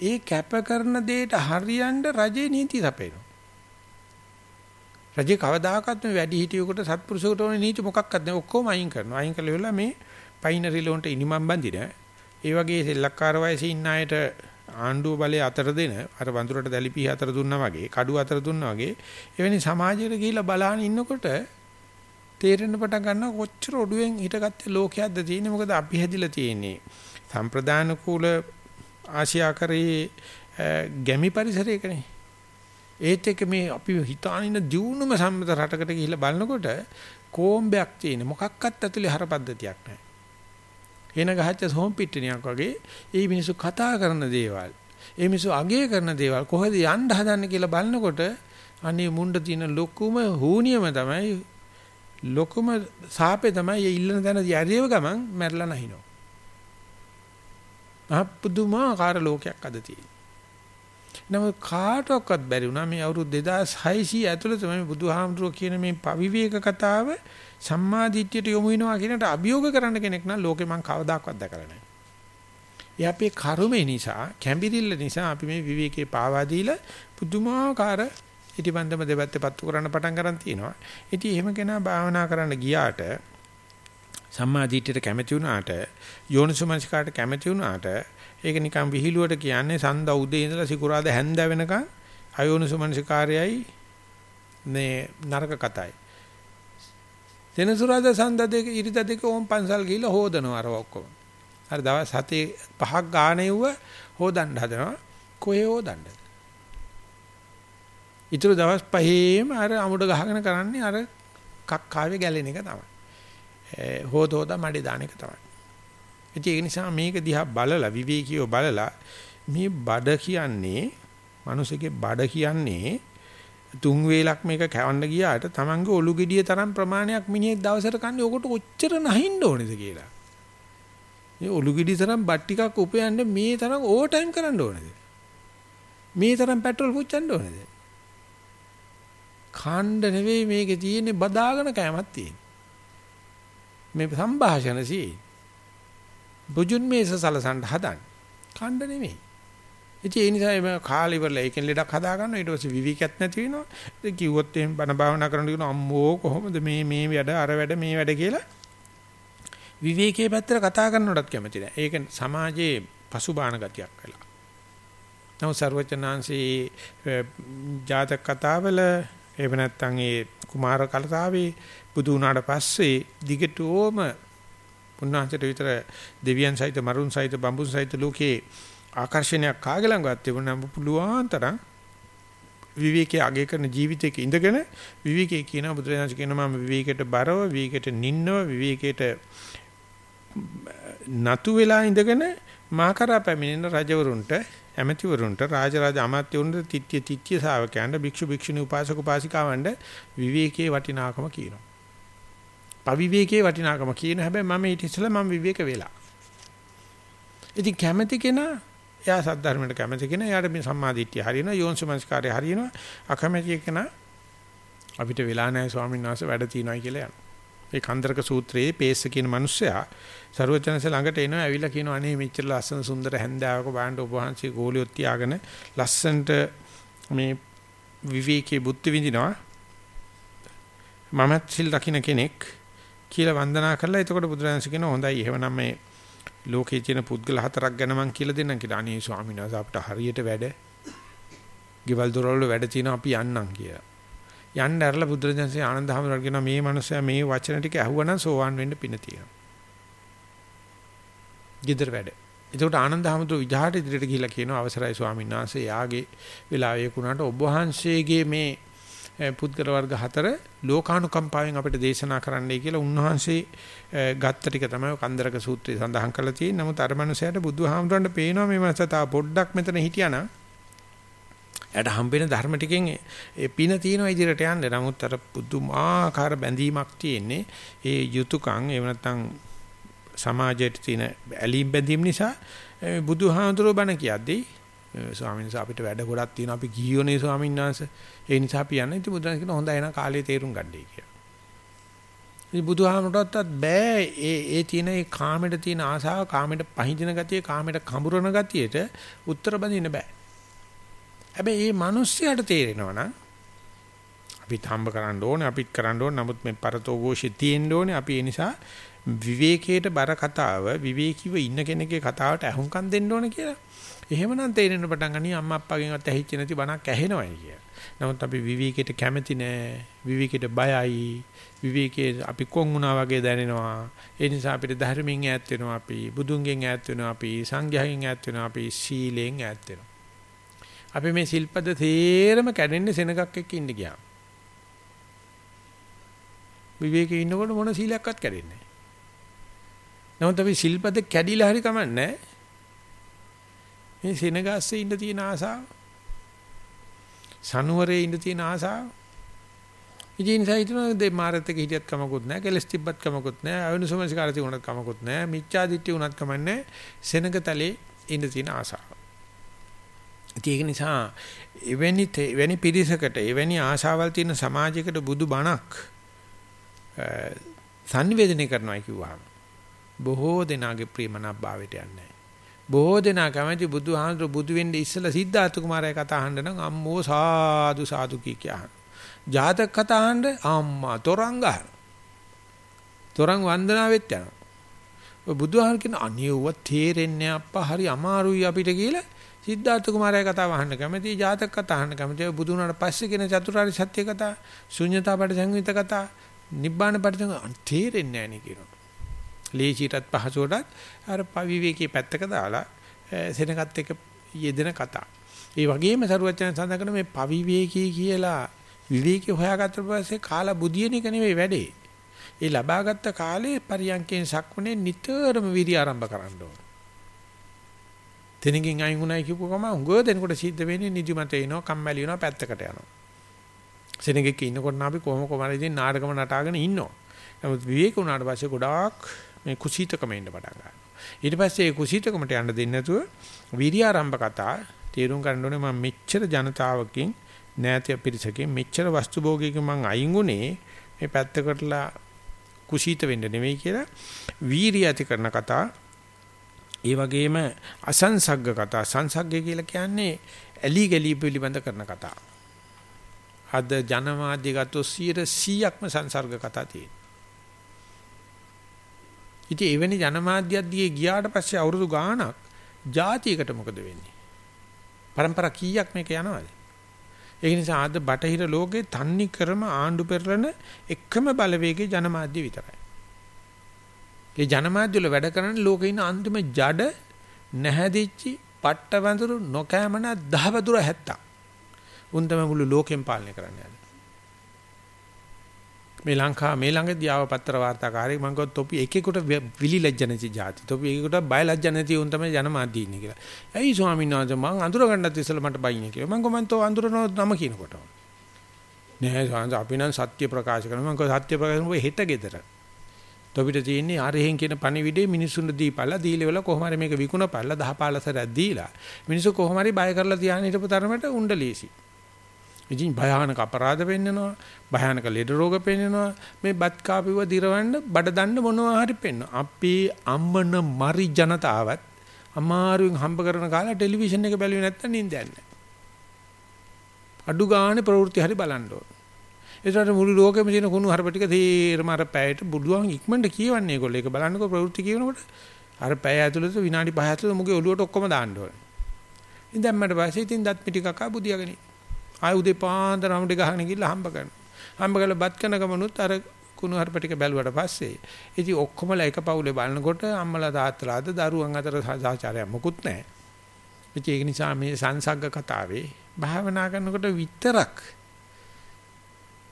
Speaker 1: ඒ කැප කරන දෙයට හරියන්න රජේ නීති සපයනවා. රජේ කවදාකවත් මේ වැඩි හිටියෙකුට සත්පුරුෂයෙකුට ඕනේ නීති මොකක්වත් නැහැ. ඔක්කොම අයින් කරනවා. අයින් කළා වෙලා මේ පයින්රි ලෝන්ට ඉනිමම් බඳින ඒ වගේ සෙල්ලක්කාර වයසේ ඉන්න අයට ආණ්ඩුව බලය අතර දෙන අර වඳුරට දැලිපි අතර දුන්නා වගේ කඩුව අතර දුන්නා වගේ එවැනි සමාජයකට ගිහිල්ලා බලහන් ඉන්නකොට තේරෙන්න පටන් ගන්නවා කොච්චර ඔඩුවෙන් හිටගත්තේ ලෝකයක්ද තියෙන්නේ. මොකද අපි හැදිලා තියෙන්නේ සම්ප්‍රදාන කූල ආසියාකරේ ගැමි පරිසරයකනේ. ඒත් එක්ක මේ අපි හිතානින දියුණුම සම්මත රටකට ගිහිල්ලා බලනකොට කෝම්බයක් තියෙන මොකක්වත් ඇතුලේ හරපද්ධතියක් නැහැ. එන ගහච්ච සෝම් පිටිනියක් වගේ ඒ මිනිස්සු කතා කරන දේවල්, ඒ මිනිස්සු අගය කරන දේවල් කොහෙද යන්න හදන්නේ කියලා බලනකොට අනේ මුණ්ඩ තියෙන ලොකුම හූනියම තමයි ලොකුම සාපේ තමයි ඒ ඉල්ලන දන යරියව ගමන් මැරලා නැහිනෝ. අපුදුමාකාර ලෝකයක් අද තියෙන්නේ. නමුත් කාටවත් බැරි වුණා මේ අවුරුදු 2600 ඇතුළත මේ බුදුහාමුදුරුවෝ කියන මේ පවිවේක කතාව සම්මාදිට්ඨියට යොමු වෙනවා කියනට අභියෝග කරන්න කෙනෙක් නම් ලෝකේ මං කවදාකවත් දැකලා නැහැ. ඒ අපේ කර්මේ නිසා, කැම්බිරිල්ල නිසා අපි මේ විවේකේ පාවා දීලා පුදුමාකාර ඉටිබන්දම දෙපැත්තේ පත්තු කරන්න පටන් ගන්න තියෙනවා. ඉතින් එහෙම කෙනා භාවනා කරන්න ගියාට සම්මාදිට්ඨියට කැමති වුණාට යෝනිසුමනස්කාරට කැමති වුණාට ඒක නිකන් විහිළුවට කියන්නේ සඳ උදේ ඉඳලා සිකුරාද හැන්ද වෙනකන් අයෝනිසුමනසිකාරයයි මේ නරක කතයි. සෙනසුරාද සඳ දෙක ඉරිද දෙක ඕම් පන්සල් ගිහිල්ලා හොදනවා අර ඔක්කොම. අර දවස් 7 පහක් ගානෙව්ව හොදන්න හදනවා. කොහේ හොදන්නද? ඊටු දවස් පහේම අර අමුඩ ගහගෙන කරන්නේ අර කක්කාවේ ගැලෙන එක තමයි. හොද හොද මඩේ දාන එක තමයි. ඉතින් ඒ නිසා මේක දිහා බලලා විවේකීව බලලා මේ බඩ කියන්නේ මිනිසෙගේ බඩ කියන්නේ තුන් වේලක් මේක කවන්න ගියාට Tamange ඔලු ගෙඩිය තරම් ප්‍රමාණයක් මිනිහෙක් දවසට කන්නේ ඔකට ඔච්චර නැහින්න ඕනේද කියලා. මේ ඔලු ගෙඩිය තරම් බත් ටිකක් උපයන්නේ මේ තරම් ඕවර් ටයිම් කරන්න ඕනේද? මේ තරම් පෙට්‍රල් පුච්චන්න ඕනේද? ඛණ්ඩ නෙවෙයි මේකේ තියෙන්නේ බදාගෙන කෑමක් තියෙන්නේ. මේ සංഭാෂණ සී බුජුන් මේස සලසන්න හදන. කණ්ඩ නෙමෙයි. ඉතින් ඒ නිසා මේ කාලේ ඉවරලා ඒකෙන් ලෙඩක් හදා ගන්නවා ඊට පස්සේ විවිකයක් නැති වෙනවා. ඉතින් කිව්වොත් එහෙම බණ භාවනා කරන්න කියන අම්මෝ කොහොමද මේ මේ වැඩ අර වැඩ මේ වැඩ කියලා විවේකයේ පැත්තට කතා කරනකොටත් කැමති නැහැ. ඒක සමාජයේ පසුබාහන ගතියක් වෙලා. නමුත් ਸਰවචනාංශී ජාතක කතාවල එහෙම නැත්නම් ඒ කුමාර කලතාවේ බුදු වුණාට පස්සේ දිගටම උන්වහන්සේට විතර දෙවියන් සහිත මරුන් සහිත බඹුන් සහිත ලෝකේ ආකර්ෂණයක් කාගේ ළඟවත් තිබුණා නම් පුළුවන් තරම් විවේකයේ අගය කරන ජීවිතයක ඉඳගෙන විවේකයේ කියන බුදුරජාණන් කියන මම විවේකයට බරව විවේකයට නින්නව විවේකයට නතු වෙලා ඉඳගෙන මා කරා පැමිණෙන රජවරුන්ට ඇමතිවරුන්ට රාජරාජ අමාත්‍යවරුන්ට තිත්‍ය තිත්‍ය ශාවකයන්ට භික්ෂු භික්ෂුණී උපාසක උපාසිකාවන්ට විවේකයේ වටිනාකම කියනවා. පවිවේකයේ වටිනාකම කියන හැබැයි මම ඊට ඉස්සෙල්ලා මම විවේක වෙලා. ඉතින් කැමැති කෙනා එයා සද්ධර්මයට කැමැති කෙනා එයාට මේ සම්මාදිට්ඨිය හරියනවා යෝන්සමස්කාරය හරියනවා අකමැති කෙනා අපිට වෙලා නැහැ ස්වාමීන් වහන්සේ වැඩ තියනයි කියලා යනවා. ඒ කන්දරක සූත්‍රයේ පේස්ස කියන මිනිස්සයා ਸਰවචනස ළඟට එනවා ඇවිල්ලා කියනවා අනේ මෙච්චර ලස්සන සුන්දර හැන්දාවක බාණ්ඩ ඔබ වහන්සේ ගෝලියොත් තියාගෙන ලස්සන්ට මේ විවේකී බුද්ධ විඳිනවා මමත් සිල් දකින්න කෙනෙක් කියලා වන්දනා කරලා එතකොට බුදුරජාණන් කියනවා හොඳයි එහෙමනම් මේ ලෝකයේ තියෙන පුද්ගල හතරක් ගැන මම කියලා දෙන්නම් කියලා. අනේ ස්වාමීන් වහන්සේ අපිට හරියට වැඩ. ගෙවල් දොරවල් වැඩ තියෙනවා අපි යන්නම් කියලා. යන්න ඇරලා බුදුරජාණන්සේ ආනන්ද හැමෝටම කියනවා මේ මනුස්සයා මේ වචන ටික ඇහුවනම් සෝවාන් වෙන්න පින තියෙනවා. gedar වැඩ. එතකොට ආනන්ද හැමෝට විජහාට ඉදිරියට ගිහිල්ලා කියනවා අවසරයි ස්වාමීන් වහන්සේ යාගේ වෙලාවේ කුණාට ඔබ වහන්සේගේ මේ පුද්ගල වර්ග හතර ලෝකානුකම්පාවෙන් අපිට දේශනා කරන්නයි කියලා උන්වහන්සේ ගත්ත ටික තමයි කන්දරක සූත්‍රයේ සඳහන් කරලා තියෙන්නේ. නමුත් අර මනුස්සයාට බුදුහාමුදුරන්ට පේනවා මේ මනස තා පොඩ්ඩක් මෙතන හිටියානම් එයාට හම්බෙන ධර්ම ටිකෙන් ඒ පින තියෙනවා ඉදිරියට යන්න. නමුත් අර පුදුමාකාර බැඳීමක් තියෙන්නේ. ඒ යුතුයකම් එහෙම නැත්නම් සමාජයට තියෙන ඇලීම් බැඳීම් නිසා බුදුහාමුදුරුවෝ බණ කියද්දී ස්වාමීන් වහන්සේ අපිට වැඩ ගොඩක් තියෙනවා අපි ගිහියෝනේ ස්වාමීන් වහන්සේ. ඒ නිසා අපි යන්නේ ඉතින් බුදුන් කියන හොඳයි එහෙනම් කාලේ තේරුම් ගන්නයි කියලා. ඉතින් බුදුහාමරටත් බෑ ඒ ඒ තියෙන ඒ කාමෙට තියෙන ආසාව කාමෙට පහඳින ගතිය කාමෙට කඹරන ගතියට උත්තර බඳින්න බෑ. හැබැයි මේ මිනිස්සයාට තේරෙනවා නම් අපිත් හම්බ කරන්න ඕනේ අපිත් කරන්න ඕනේ නමුත් මේ පරතෝഘോഷය තියෙන්න ඕනේ අපි ඒ නිසා විවේකයට බර කතාව විවේකීව ඉන්න කෙනෙක්ගේ කතාවට අහුම්කම් දෙන්න ඕනේ කියලා එහෙමනම් තේරෙන්න පටන් ගනී අම්මා අප්පාගෙන්වත් ඇහිච්ච නැති බණක් ඇහෙනවයි කිය. නමුත් අපි විවේකයට කැමති නෑ. විවේකයට බයයි. විවේකයේ අපි කොන් වුණා වගේ දැනෙනවා. ඒ නිසා අපිට ධර්මයෙන් ඈත් වෙනවා අපි, බුදුන්ගෙන් ඈත් වෙනවා අපි, සංඝයාගෙන් ඈත් වෙනවා අපි, සීලෙන් ඈත් වෙනවා. අපි මේ සිල්පද තේරම කැඩෙන්නේ සෙනගක් එක්ක ඉන්න ගියාම. විවේකයේ ඉන්නකොට මොන සීලයක්වත් කැඩෙන්නේ නැහැ. නමුත් අපි සිල්පද කැඩිලා හරි කමන්නේ නැහැ. මේ සෙනගස්සේ ඉන්න තියෙන ආසාව? සනුවරේ ඉන්න තියෙන ආසාව? ඉතින් සයිතුන දෙ මාරත් එක හිටියත් කමකුත් නැහැ කෙලස් තිබ්බත් කමකුත් නැහැ අයනුසමස්කාර තිබුණත් කමකුත් නැහැ මිච්ඡා දිට්ඨිය උනත් කමන්නේ සෙනගතලේ ඉන්න තියෙන ආසාව. ඒක නිසා එවැනි එවැනි පිරිසකට එවැනි ආශාවල් තියෙන සමාජයකට බුදු බණක් සංනිවේදනය කරනවා කිව්වහම බොහෝ දෙනාගේ ප්‍රේමනාභාවයට යන්නේ. බොහෝ දෙනා කැමති බුදුහාමුදුර බුදු වෙන්න ඉස්සලා සිද්ධාර්ථ කුමාරයා කතා අහන්න නම් අම්මෝ සාදු සාදු කී කියහන. ජාතක කතා අහන්න අම්මා තොරන් ගහන. තොරන් වන්දනාවෙත් යනවා. ඔය බුදුහාම කියන අනියුව තේරෙන්නේ අප්පා හරි අමාරුයි අපිට කියලා සිද්ධාර්ථ කුමාරයා කතාව අහන්න කැමති ජාතක කතා අහන්න කැමති බුදු වුණාට පස්සේ කියන චතුරාර්ය සත්‍ය කතා ශුන්‍යතා පරිසංවිත කතා නිබ්බාන පරිසං තේරෙන්නේ නැහැ නේ කියනවා. ලේසියටත් පහසුවටත් අර පවිවේකී පැත්තක දාලා සෙනගත් එක යෙදෙන කතා. ඒ වගේම සරුවචන සඳහන් කරන මේ පවිවේකී කියලා විවේකී හොයාගත්ත පස්සේ කාලා බුදියන එක නෙවෙයි වැඩේ. ඒ ලබාගත් කාලේ පරියන්කෙන් සක්මනේ නිතරම විරි ආරම්භ කරන්න ඕන. තැනකින් අයින් වුණයි කියපුව ගම උගව දෙනකොට සිද්ධ වෙන්නේ නිදිමත එනවා කම්මැලි වෙනවා පැත්තකට යනවා. සෙනගෙක ඉන්නකොට අපි කොහොම කොහමද ඉතින් නාටකම නටාගෙන ඉන්නවා. නමුත් විවේක වුණාට පස්සේ ගොඩාක් මේ කුසීතකම එන්න පටන් ගන්නවා. ඊට පස්සේ ඒ කුසීතකමට යන්න දෙන්නේ නැතුව වීර්යාරම්භ කතා තේරුම් ගන්න ඕනේ මම මෙච්චර ජනතාවකින් නැති පිරිසකින් මෙච්චර වස්තු භෝගිකකින් මං අයින් උනේ මේ පැත්තකටලා කුසීත වෙන්න නෙවෙයි කියලා වීර්ය ඇති කරන කතා ඒ වගේම අසංසග්ග කතා සංසග්ගය කියලා කියන්නේ ඇලි ගලි පිළිබඳ කරන කතා. අද ජනමාධ්‍ය ගත්තොත් 100%ක්ම සංසර්ග කතා තියෙනවා. ඉතින් එවැනි ජනමාධ්‍යයක් දිගේ ගියාට පස්සේ අවුරුදු ගාණක් ජාතියකට මොකද වෙන්නේ? પરම්පරා කීයක් මේක යනවාද? ඒ නිසා අද බටහිර ලෝකේ තන්නේ ක්‍රම ආණ්ඩු පෙරලන එකම බලවේගය ජනමාධ්‍ය විතරයි. ඒ ජනමාධ්‍ය වල වැඩ කරන ලෝකේ ඉන්න අන්තිම ජඩ නැහැදිච්චි පට්ටවඳුරු නොකෑමන දහවදුර හැත්තා. උන් තමයි මුළු ලෝකෙම පාලනය කරන්නේ. මේ ලංකා මේ ළඟදී ආව පත්‍ර වාර්තාකාරයෙක් මම කිව්වා තොපි එකෙකුට විලි ලැජ්ජ නැති જાති. තොපි එකෙකුට බය ලැජ්ජ නැති උන් තමයි ජනමාධ්‍ය ඉන්නේ කියලා. ඇයි ස්වාමීන් වහන්සේ මං අඳුර ගන්නත් ඉස්සෙල්ලා මට බයින්නේ කියලා. මං කොහොමද තෝ අඳුරනව නම කියනකොට. නෑ ස්වාමීන් අපි නම් සත්‍ය ප්‍රකාශ කරනවා. මං කිව්වා සත්‍ය ප්‍රකාශ කරනවා හෙට ගෙදර. තොපිට තියෙන්නේ ආරෙහෙන් කියන පණිවිඩේ මිනිසුන්ට දීපල්ලා දීලේ වල කොහොම හරි මේක විකුණපල්ලා 10 15 දීලා. මිනිස්සු කොහොම හරි බය කරලා තියාගෙන හිටපු තරමට උණ්ඩ ලීසි. ඉතින් භයානක අපරාධ පෙන්නනවා භයානක ලෙඩ රෝග පෙන්නනවා මේ බත් කාපිව දිරවන්න බඩ දන්න මොනවා හරි පෙන්නනවා. අපි අම්මන මරි ජනතාවත් අමාරුවෙන් හම්බ කරන කාලේ ටෙලිවිෂන් එක බැලුවේ නැත්තම් නිින්ද යන්නේ අඩු ගානේ ප්‍රවෘත්ති හරි බලන්න ඕන. ඒතරට මුළු ලෝකෙම තියෙන කුණු හරප ටික තීරම අර පැයට බුදුන් ඉක්මනට කියවන්නේ ඒගොල්ලෝ. ඒක බලන්නකෝ ප්‍රවෘත්ති කියනකොට අර පැය ඇතුළත විනාඩි 5 ඇතුළත මුගේ ඔළුවට ඔක්කොම දාන්න ඕනේ. ඉතින් දැම්මට පස්සේ ඉතින් දත් පිටි කකා බුදියාගෙන ආය උදේ පාන්දර රවුන්ඩ් ගහගෙන ගිහලා හම්බ කරනවා. හම්බ කරලා බත් කන ගමනුත් අර කුණු හර්ප ටික බැලුවට පස්සේ ඉතින් ඔක්කොමලා එක පවුලේ බලනකොට අම්මලා තාත්තලාද දරුවන් අතර සාචාරයක් මොකුත් නැහැ. ඉතින් ඒක නිසා මේ සංසග්ග කතාවේ භාවනා කරනකොට විතරක්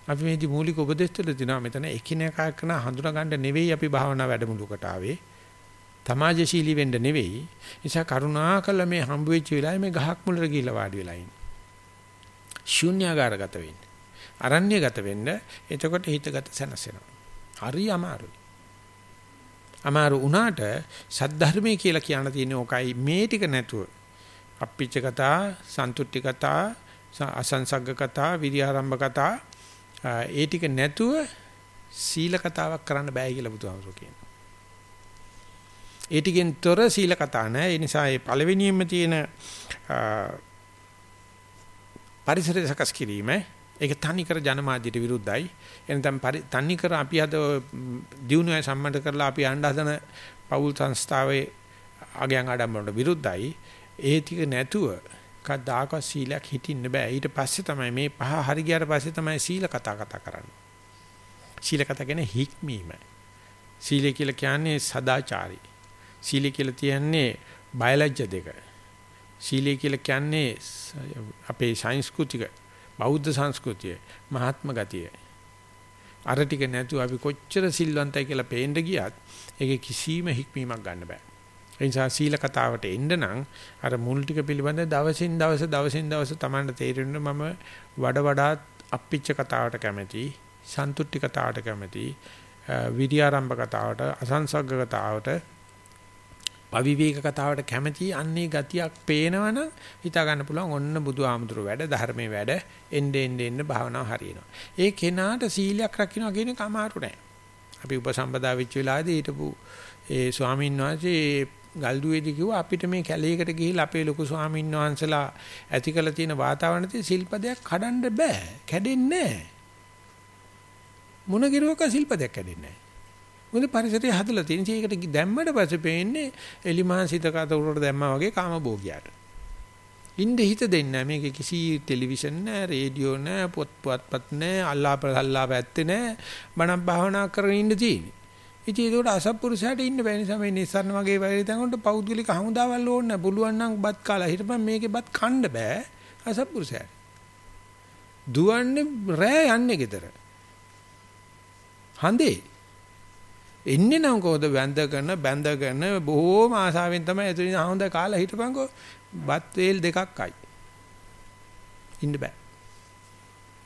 Speaker 1: අපි මේ මූලික උපදේශ තුළ දිනවා මෙතන එකිනෙකා කරන හඳුනා ගන්න නෙවෙයි අපි භාවනා වැඩමුළුකට ආවේ. සමාජශීලී වෙන්න නෙවෙයි. නිසා කරුණාකර මේ හම්බ වෙච්ච වෙලාවේ මේ ගහක් මුලට ගිහිල්ලා වාඩි වෙලා ඉන්න. ශූන්‍යාකාරගත වෙන්න. අරණ්‍යගත වෙන්න. එතකොට හිතගත සැනසෙනවා. හරි අමාරුයි. අමාරු වුණාට සද්ධර්මයේ කියලා කියන්න තියෙන ඕකයි මේ ටික නැතුව අප්පිච්ච කතා, සන්තුට්ටි කතා, අසංසග්ග කතා, විරියාරම්භ කතා ඒ ටික නැතුව සීල කතාවක් කරන්න බෑ කියලා බුදුහාමුදුරුවෝ කියනවා. ඒ ටිකෙන් තොර සීල කතා නෑ. ඒ නිසා මේ පළවෙනියෙන්ම තියෙන පරිසරය සකස් කිරීම ඒක තනි කර ජනමාධ්‍යට විරුද්ධයි. එනතම් තනි කර අපි අද දිනුවේ සම්මත කරලා අපි අඬ හදන පෞල් සංස්ථාවේ අගයන් ආඩම්බරට විරුද්ධයි. ඒ ටික නැතුව කද්දාක සීලයක් හිටින්න බෑ. ඊට පස්සේ තමයි මේ පහ හරි ගියාට පස්සේ තමයි සීල කතා කතා කරන්නේ. සීල කතා කියන්නේ හික්මීම. සීලය කියලා කියන්නේ සදාචාරී. සීලය කියලා කියන්නේ බයලජ්‍ය දෙක. සීලය කියලා කියන්නේ අපේ සංස්කෘතික බෞද්ධ සංස්කෘතිය මහාත්ම ගතිය. අර ටික නැතුව අපි කොච්චර සිල්වන්තයි කියලා පේන්න ගියත් ඒකේ කිසිම හික්මීමක් ගන්න බෑ. ඒ නිසා සීල කතාවට එන්න නම් අර මුල් ටික පිළිබඳ දවසින් දවස දවසින් දවස Tamanට තේරෙන්න මම වඩ වඩාත් අප්පිච්ච කතාවට කැමැති, සන්තුට්ටි කතාවට කැමැති, විද්‍යාරම්භ කතාවට, අසංසග්ග කතාවට අවිවේක කතාවට කැමැති අන්නේ ගතියක් පේනවනම් හිතා ගන්න පුළුවන් ඔන්න බුදුහාමුදුරු වැඩ ධර්මයේ වැඩ එnde ende ende භාවනාව හරියනවා. ඒ කෙනාට සීලයක් රකින්නවා කියන එක අමාරු නෑ. අපි උපසම්පදා වෙච්ච වෙලාවේදී හිටපු ඒ ස්වාමීන් වහන්සේ ගල්දුවේදී කිව්වා අපිට මේ කැලේකට ගිහිල්ලා අපේ ලොකු ස්වාමීන් වහන්සලා ඇති කළ තියෙන වාතාවරණයේ සිල්පදයක් කඩන්න බෑ. කැඩෙන්නේ නෑ. මොන ගිරුවක සිල්පදයක් කැඩෙන්නේ නෑ. මොකද පරිසරය හදලා තියෙන ඉතින් ඒකට දැම්මට පස්සේ පේන්නේ එලිමාංශිත කත උරට දැම්මා වගේ කාම භෝගියාට. ඉන්නේ හිත දෙන්නේ මේක කිසි ටෙලිවිෂන් නෑ රේඩියෝ නෑ පොත් පුවත්පත් නෑ අල්ලාප අල්ලාප ඇත්තේ නෑ බණක් භාවනා කරගෙන ඉන්න තියෙන්නේ. ඉතින් ඒකට අසත්පුරුෂයාට ඉන්න බැහැ නිසා මේ නිස්සාරණ වගේ වැඩි තැන්වලට පෞද්ගලික හමුදාවල් ඕනේ නැහැ. පුළුවන් නම් බත් කාලා හිටපන් මේකේ බත් කන්න බෑ අසත්පුරුෂයාට. දුවන්නේ රෑ යන්නේ ගෙදර. හඳේ එන්නේ නම් කොහොද වැඳගෙන බැඳගෙන බොහෝම ආසාවෙන් තමයි ඇතුලින් හොඳ කාලා හිටපන්කෝ බත් වේල් දෙකක් අයි ඉන්න බෑ.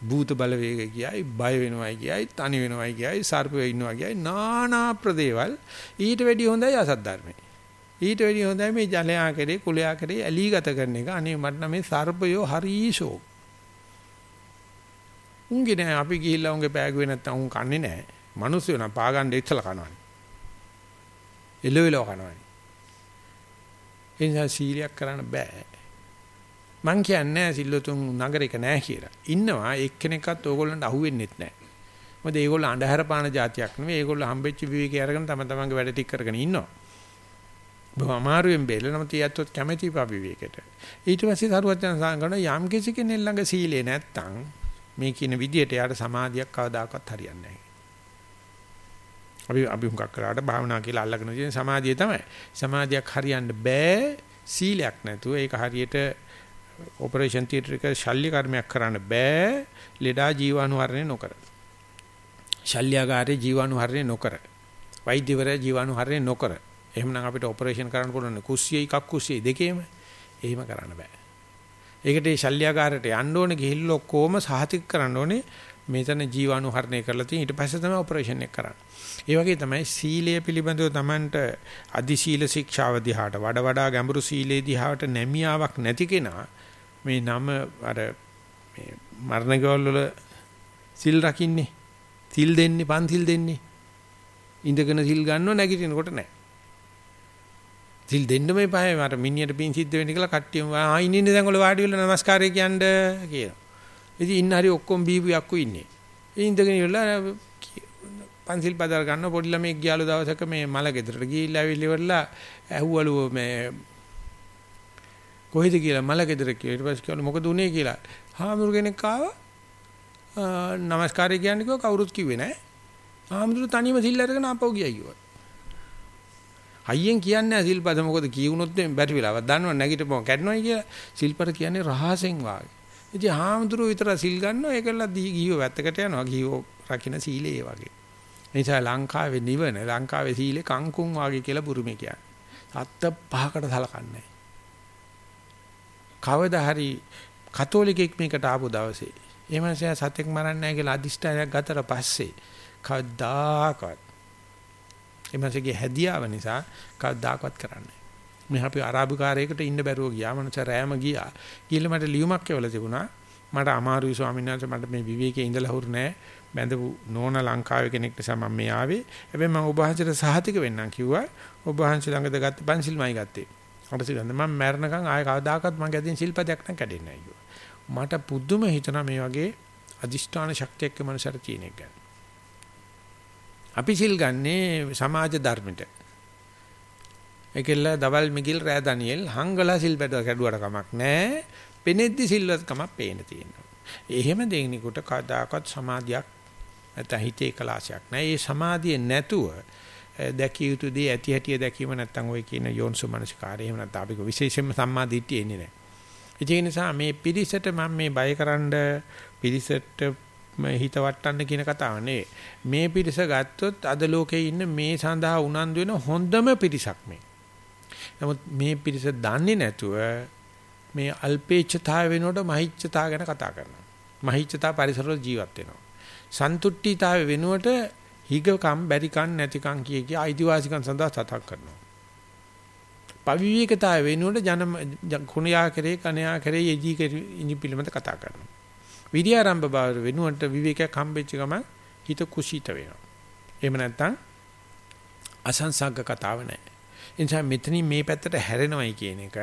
Speaker 1: භූත බලවේග කියයි බය වෙනවයි කියයි තනි වෙනවයි කියයි සර්පය ඉන්නවා කියයි නානා ප්‍රදේවල්. ඊට වැඩිය හොඳයි අසද්ධර්මයි ඊට වැඩිය හොඳයි මේ ජලයා කරේ කුලයා කරේ ඇලී ගත කරන එක. අනේ මට නම් මේ සර්පයෝ හරීෂෝ උන්ගේ නෑ අපි ගිහිල්ලා උන්ගේ පෑගුවේ නැත්තම් උන් කන්නේ නෑ. මිනිස්සු නම් පාගන්න ඉස්සලා කනවනේ. එළවෙලව කනවනේ. ඒ නිසා සීලයක් කරන්න බෑ. මං කියන්නේ සිල්ලුතුන් නගරයක නෑ කියලා. ඉන්නවා එක්කෙනෙක්වත් ඕගොල්ලන්ට අහුවෙන්නෙත් නෑ. මොකද ඒගොල්ලෝ අඳුර පාන જાතියක් නෙවෙයි. ඒගොල්ලෝ හම්බෙච්ච විවේකී අරගෙන තම තමන්ගේ වැඩ ටික කරගෙන ඉන්නවා. බොහොම අමාරුවෙන් බෙල්ල නම් තියත්තොත් කැමැති පවිවේකයට. ඊට පස්සේ සරුවචන සංගණ යම් කිසි කෙනෙක් ළඟ සීලේ නැත්තම් මේ කියන විදියට යාට සමාධියක් කවදාකවත් හරියන්නේ නැහැ. අපි අපි හුඟක් කරාට භාවනා කියලා අල්ලගෙන තියෙන සමාධිය තමයි. සමාධියක් හරියන්න බෑ සීලයක් නැතුව ඒක හරියට ඔපරේෂන් තියටර් එක ශල්‍ය කර්මයක් කරන්න බෑ ලෙඩා ජීවාණුහරණය නොකර. ශල්‍යගාරේ ජීවාණුහරණය නොකර. වෛද්‍යවරයා ජීවාණුහරණය නොකර. එහෙමනම් අපිට ඔපරේෂන් කරන්න පුළුවන් කුස්සිය එකක් කුස්සිය දෙකේම එහෙම කරන්න බෑ. ඒකට ඒ ශල්‍යගාරයට යන්න ඕනේ ගිහිල්ලා ඔක්කොම සහතික කරන්න ඕනේ මෙතන ජීවාණුහරණය කරලා තියෙන ඊට පස්සේ තමයි ඔපරේෂන් එක කරන්නේ. ඒ වගේ තමයි සීලය පිළිබඳව Tamanට අදි සීල ශික්ෂාව දිහාට වඩා වඩා ගැඹුරු සීලේ දිහාට නැමියාවක් නැති කෙනා මේ නම අර මේ මරණ ගවල් වල සිල් රකින්නේ සිල් දෙන්නේ පන්සිල් දෙන්නේ. ඉඳගෙන සිල් ගන්නව නැගිටිනකොට නෑ සිල් දෙන්න මේ පහේ මට මිනියට පින් සිද්ධ වෙන්න කියලා කට්ටියම ආ ඉන්න ඉන්න. දැන් වල වාඩි වෙලා নমස්කාරය කියන්න. කියලා. ඉතින් ඉන්න හරි ඔක්කොම බීපු යක්කු ඉන්නේ. ඒ ඉඳගෙන ඉවරලා පන්සිල් පදල් ගන්න පොඩි ළමෙක් ගියාලු දවසක මේ මල ගෙදරට ගිහිල්ලා ඇවිල්ලා ඉවරලා ඇහුවලු මේ කොහෙද කියලා මල ගෙදර කියලා. ඊට පස්සේ කිව්වලු මොකද උනේ කියලා. හාමුදුරු කෙනෙක් ආවා නමස්කාරය කියන්නේ කිව්ව කවුරුත් කිව්වේ නැහැ. හාමුදුරු තනියම සිල් අරගෙන ආපහු ගියා කිව්වා. හයියෙන් කියන්නේ නැහැ සිල්පද මොකද කියුණොත් බැරි වෙලාවක් දන්නව නැගිටපුවම කැඩනවයි කියලා. සිල්පද කියන්නේ රහසෙන් වාගේ. ඉතින් හාමුදුරුවෝ විතර සිල් ගන්නවා ඒකලා ගිහියෝ වැත්තකට යනවා ගිහියෝ රකින්න සීලේ වගේ. නිසා ලංකාවේ නිවන ලංකාවේ සීලේ කංකුම් වාගේ කියලා බුරුමේ කියන්නේ. අත්ත පහකට සලකන්නේ. කවදා හරි කතෝලිකෙක් මේකට ආපු දවසේ එමන්සයා සතෙක් මරන්නේ නැහැ කියලා අදිෂ්ඨානයක් ගතට පස්සේ කවදාකවත් එමන්සගේ හැදියාව නිසා කවදාකවත් කරන්නේ මේ අපි අරාබි කාර්යයකට ඉන්න බැරුව ගියා මනස රෑම ගියා ගිහලා මට ලියුමක් එවලා තිබුණා මට අමාරුයි ස්වාමීන් වහන්සේ මට මේ විවේකයේ ඉඳලා හුරු නැහැ බැඳපු නෝන ලංකාවේ කෙනෙක් නිසා මම මේ ආවේ හැබැයි මම ඔබ වහන්සේට සහතික වෙන්නම් කිව්වා ඔබ වහන්සේ ළඟද ගත්ත පන්සිල්මයි ගත්තේ අර සිගන්ද මම මැරණකම් ආයෙ කවදාකවත් මගේ අදින් ශිල්පදයක් නම් කැඩෙන්නේ නැහැ මට පුදුම හිතනවා මේ වගේ අදිෂ්ඨාන ශක්තියක් මනසට තියෙන එක. අපි සිල් ගන්නේ සමාජ ධර්මෙට. ඒකෙල්ල දවල් මිගිල් රෑ දනියෙල් හංගලා සිල් බැද කැඩුවට කමක් නැහැ. පෙනෙද්දි සිල්වත් කමක් පේන තියෙනවා. එහෙම දෙන්නෙකුට කවදාකවත් සමාධියක් නැත්නම් හිතේ කලාශයක් නැහැ. ඒ සමාධිය නැතුව දැකිය යුතු දේ ඇති හැටිය දැකීම නැත්තම් ඔය කියන යෝන්සු මනසිකාරය එහෙම නැත්නම් අපි විශේෂයෙන්ම සම්මා දිට්ඨිය එන්නේ නැහැ. ඒ නිසා මේ පිරිසට මම මේ බයකරනද පිරිසට හිත වටන්න කියන කතාව නෙවෙයි. මේ පිරිස ගත්තොත් අද ලෝකේ ඉන්න මේ සඳහා උනන්දු වෙන හොඳම පිරිසක් මේ. නමුත් මේ පිරිස දන්නේ නැතුව මේ අල්පේච්ඡතාව වෙනකොට මහිච්ඡතාව ගැන කතා කරනවා. මහිච්ඡතාව පරිසරවල ජීවත් වෙනවා. සන්තුට්ඨීතාව වෙනුවට හිගකම් බැරිකම් නැතිකම් කිය කිය අයිතිවාසිකම් සඳහා සතක් කරනවා. පවිවේකතාව වෙනුවට ජන කුණයා කරේ කණයා කරේ යජී ඉනි පිළිමත කතා කරනවා. විද්‍යාරම්භ බව වෙනුවට විවේකයක් හම්බෙච්ච ගම හිත කුසීත වෙනවා. එහෙම නැත්නම් අසංසග්ග කතාව නැහැ. ඒ නිසා මෙතනින් මේ පැත්තට හැරෙනවයි කියන එක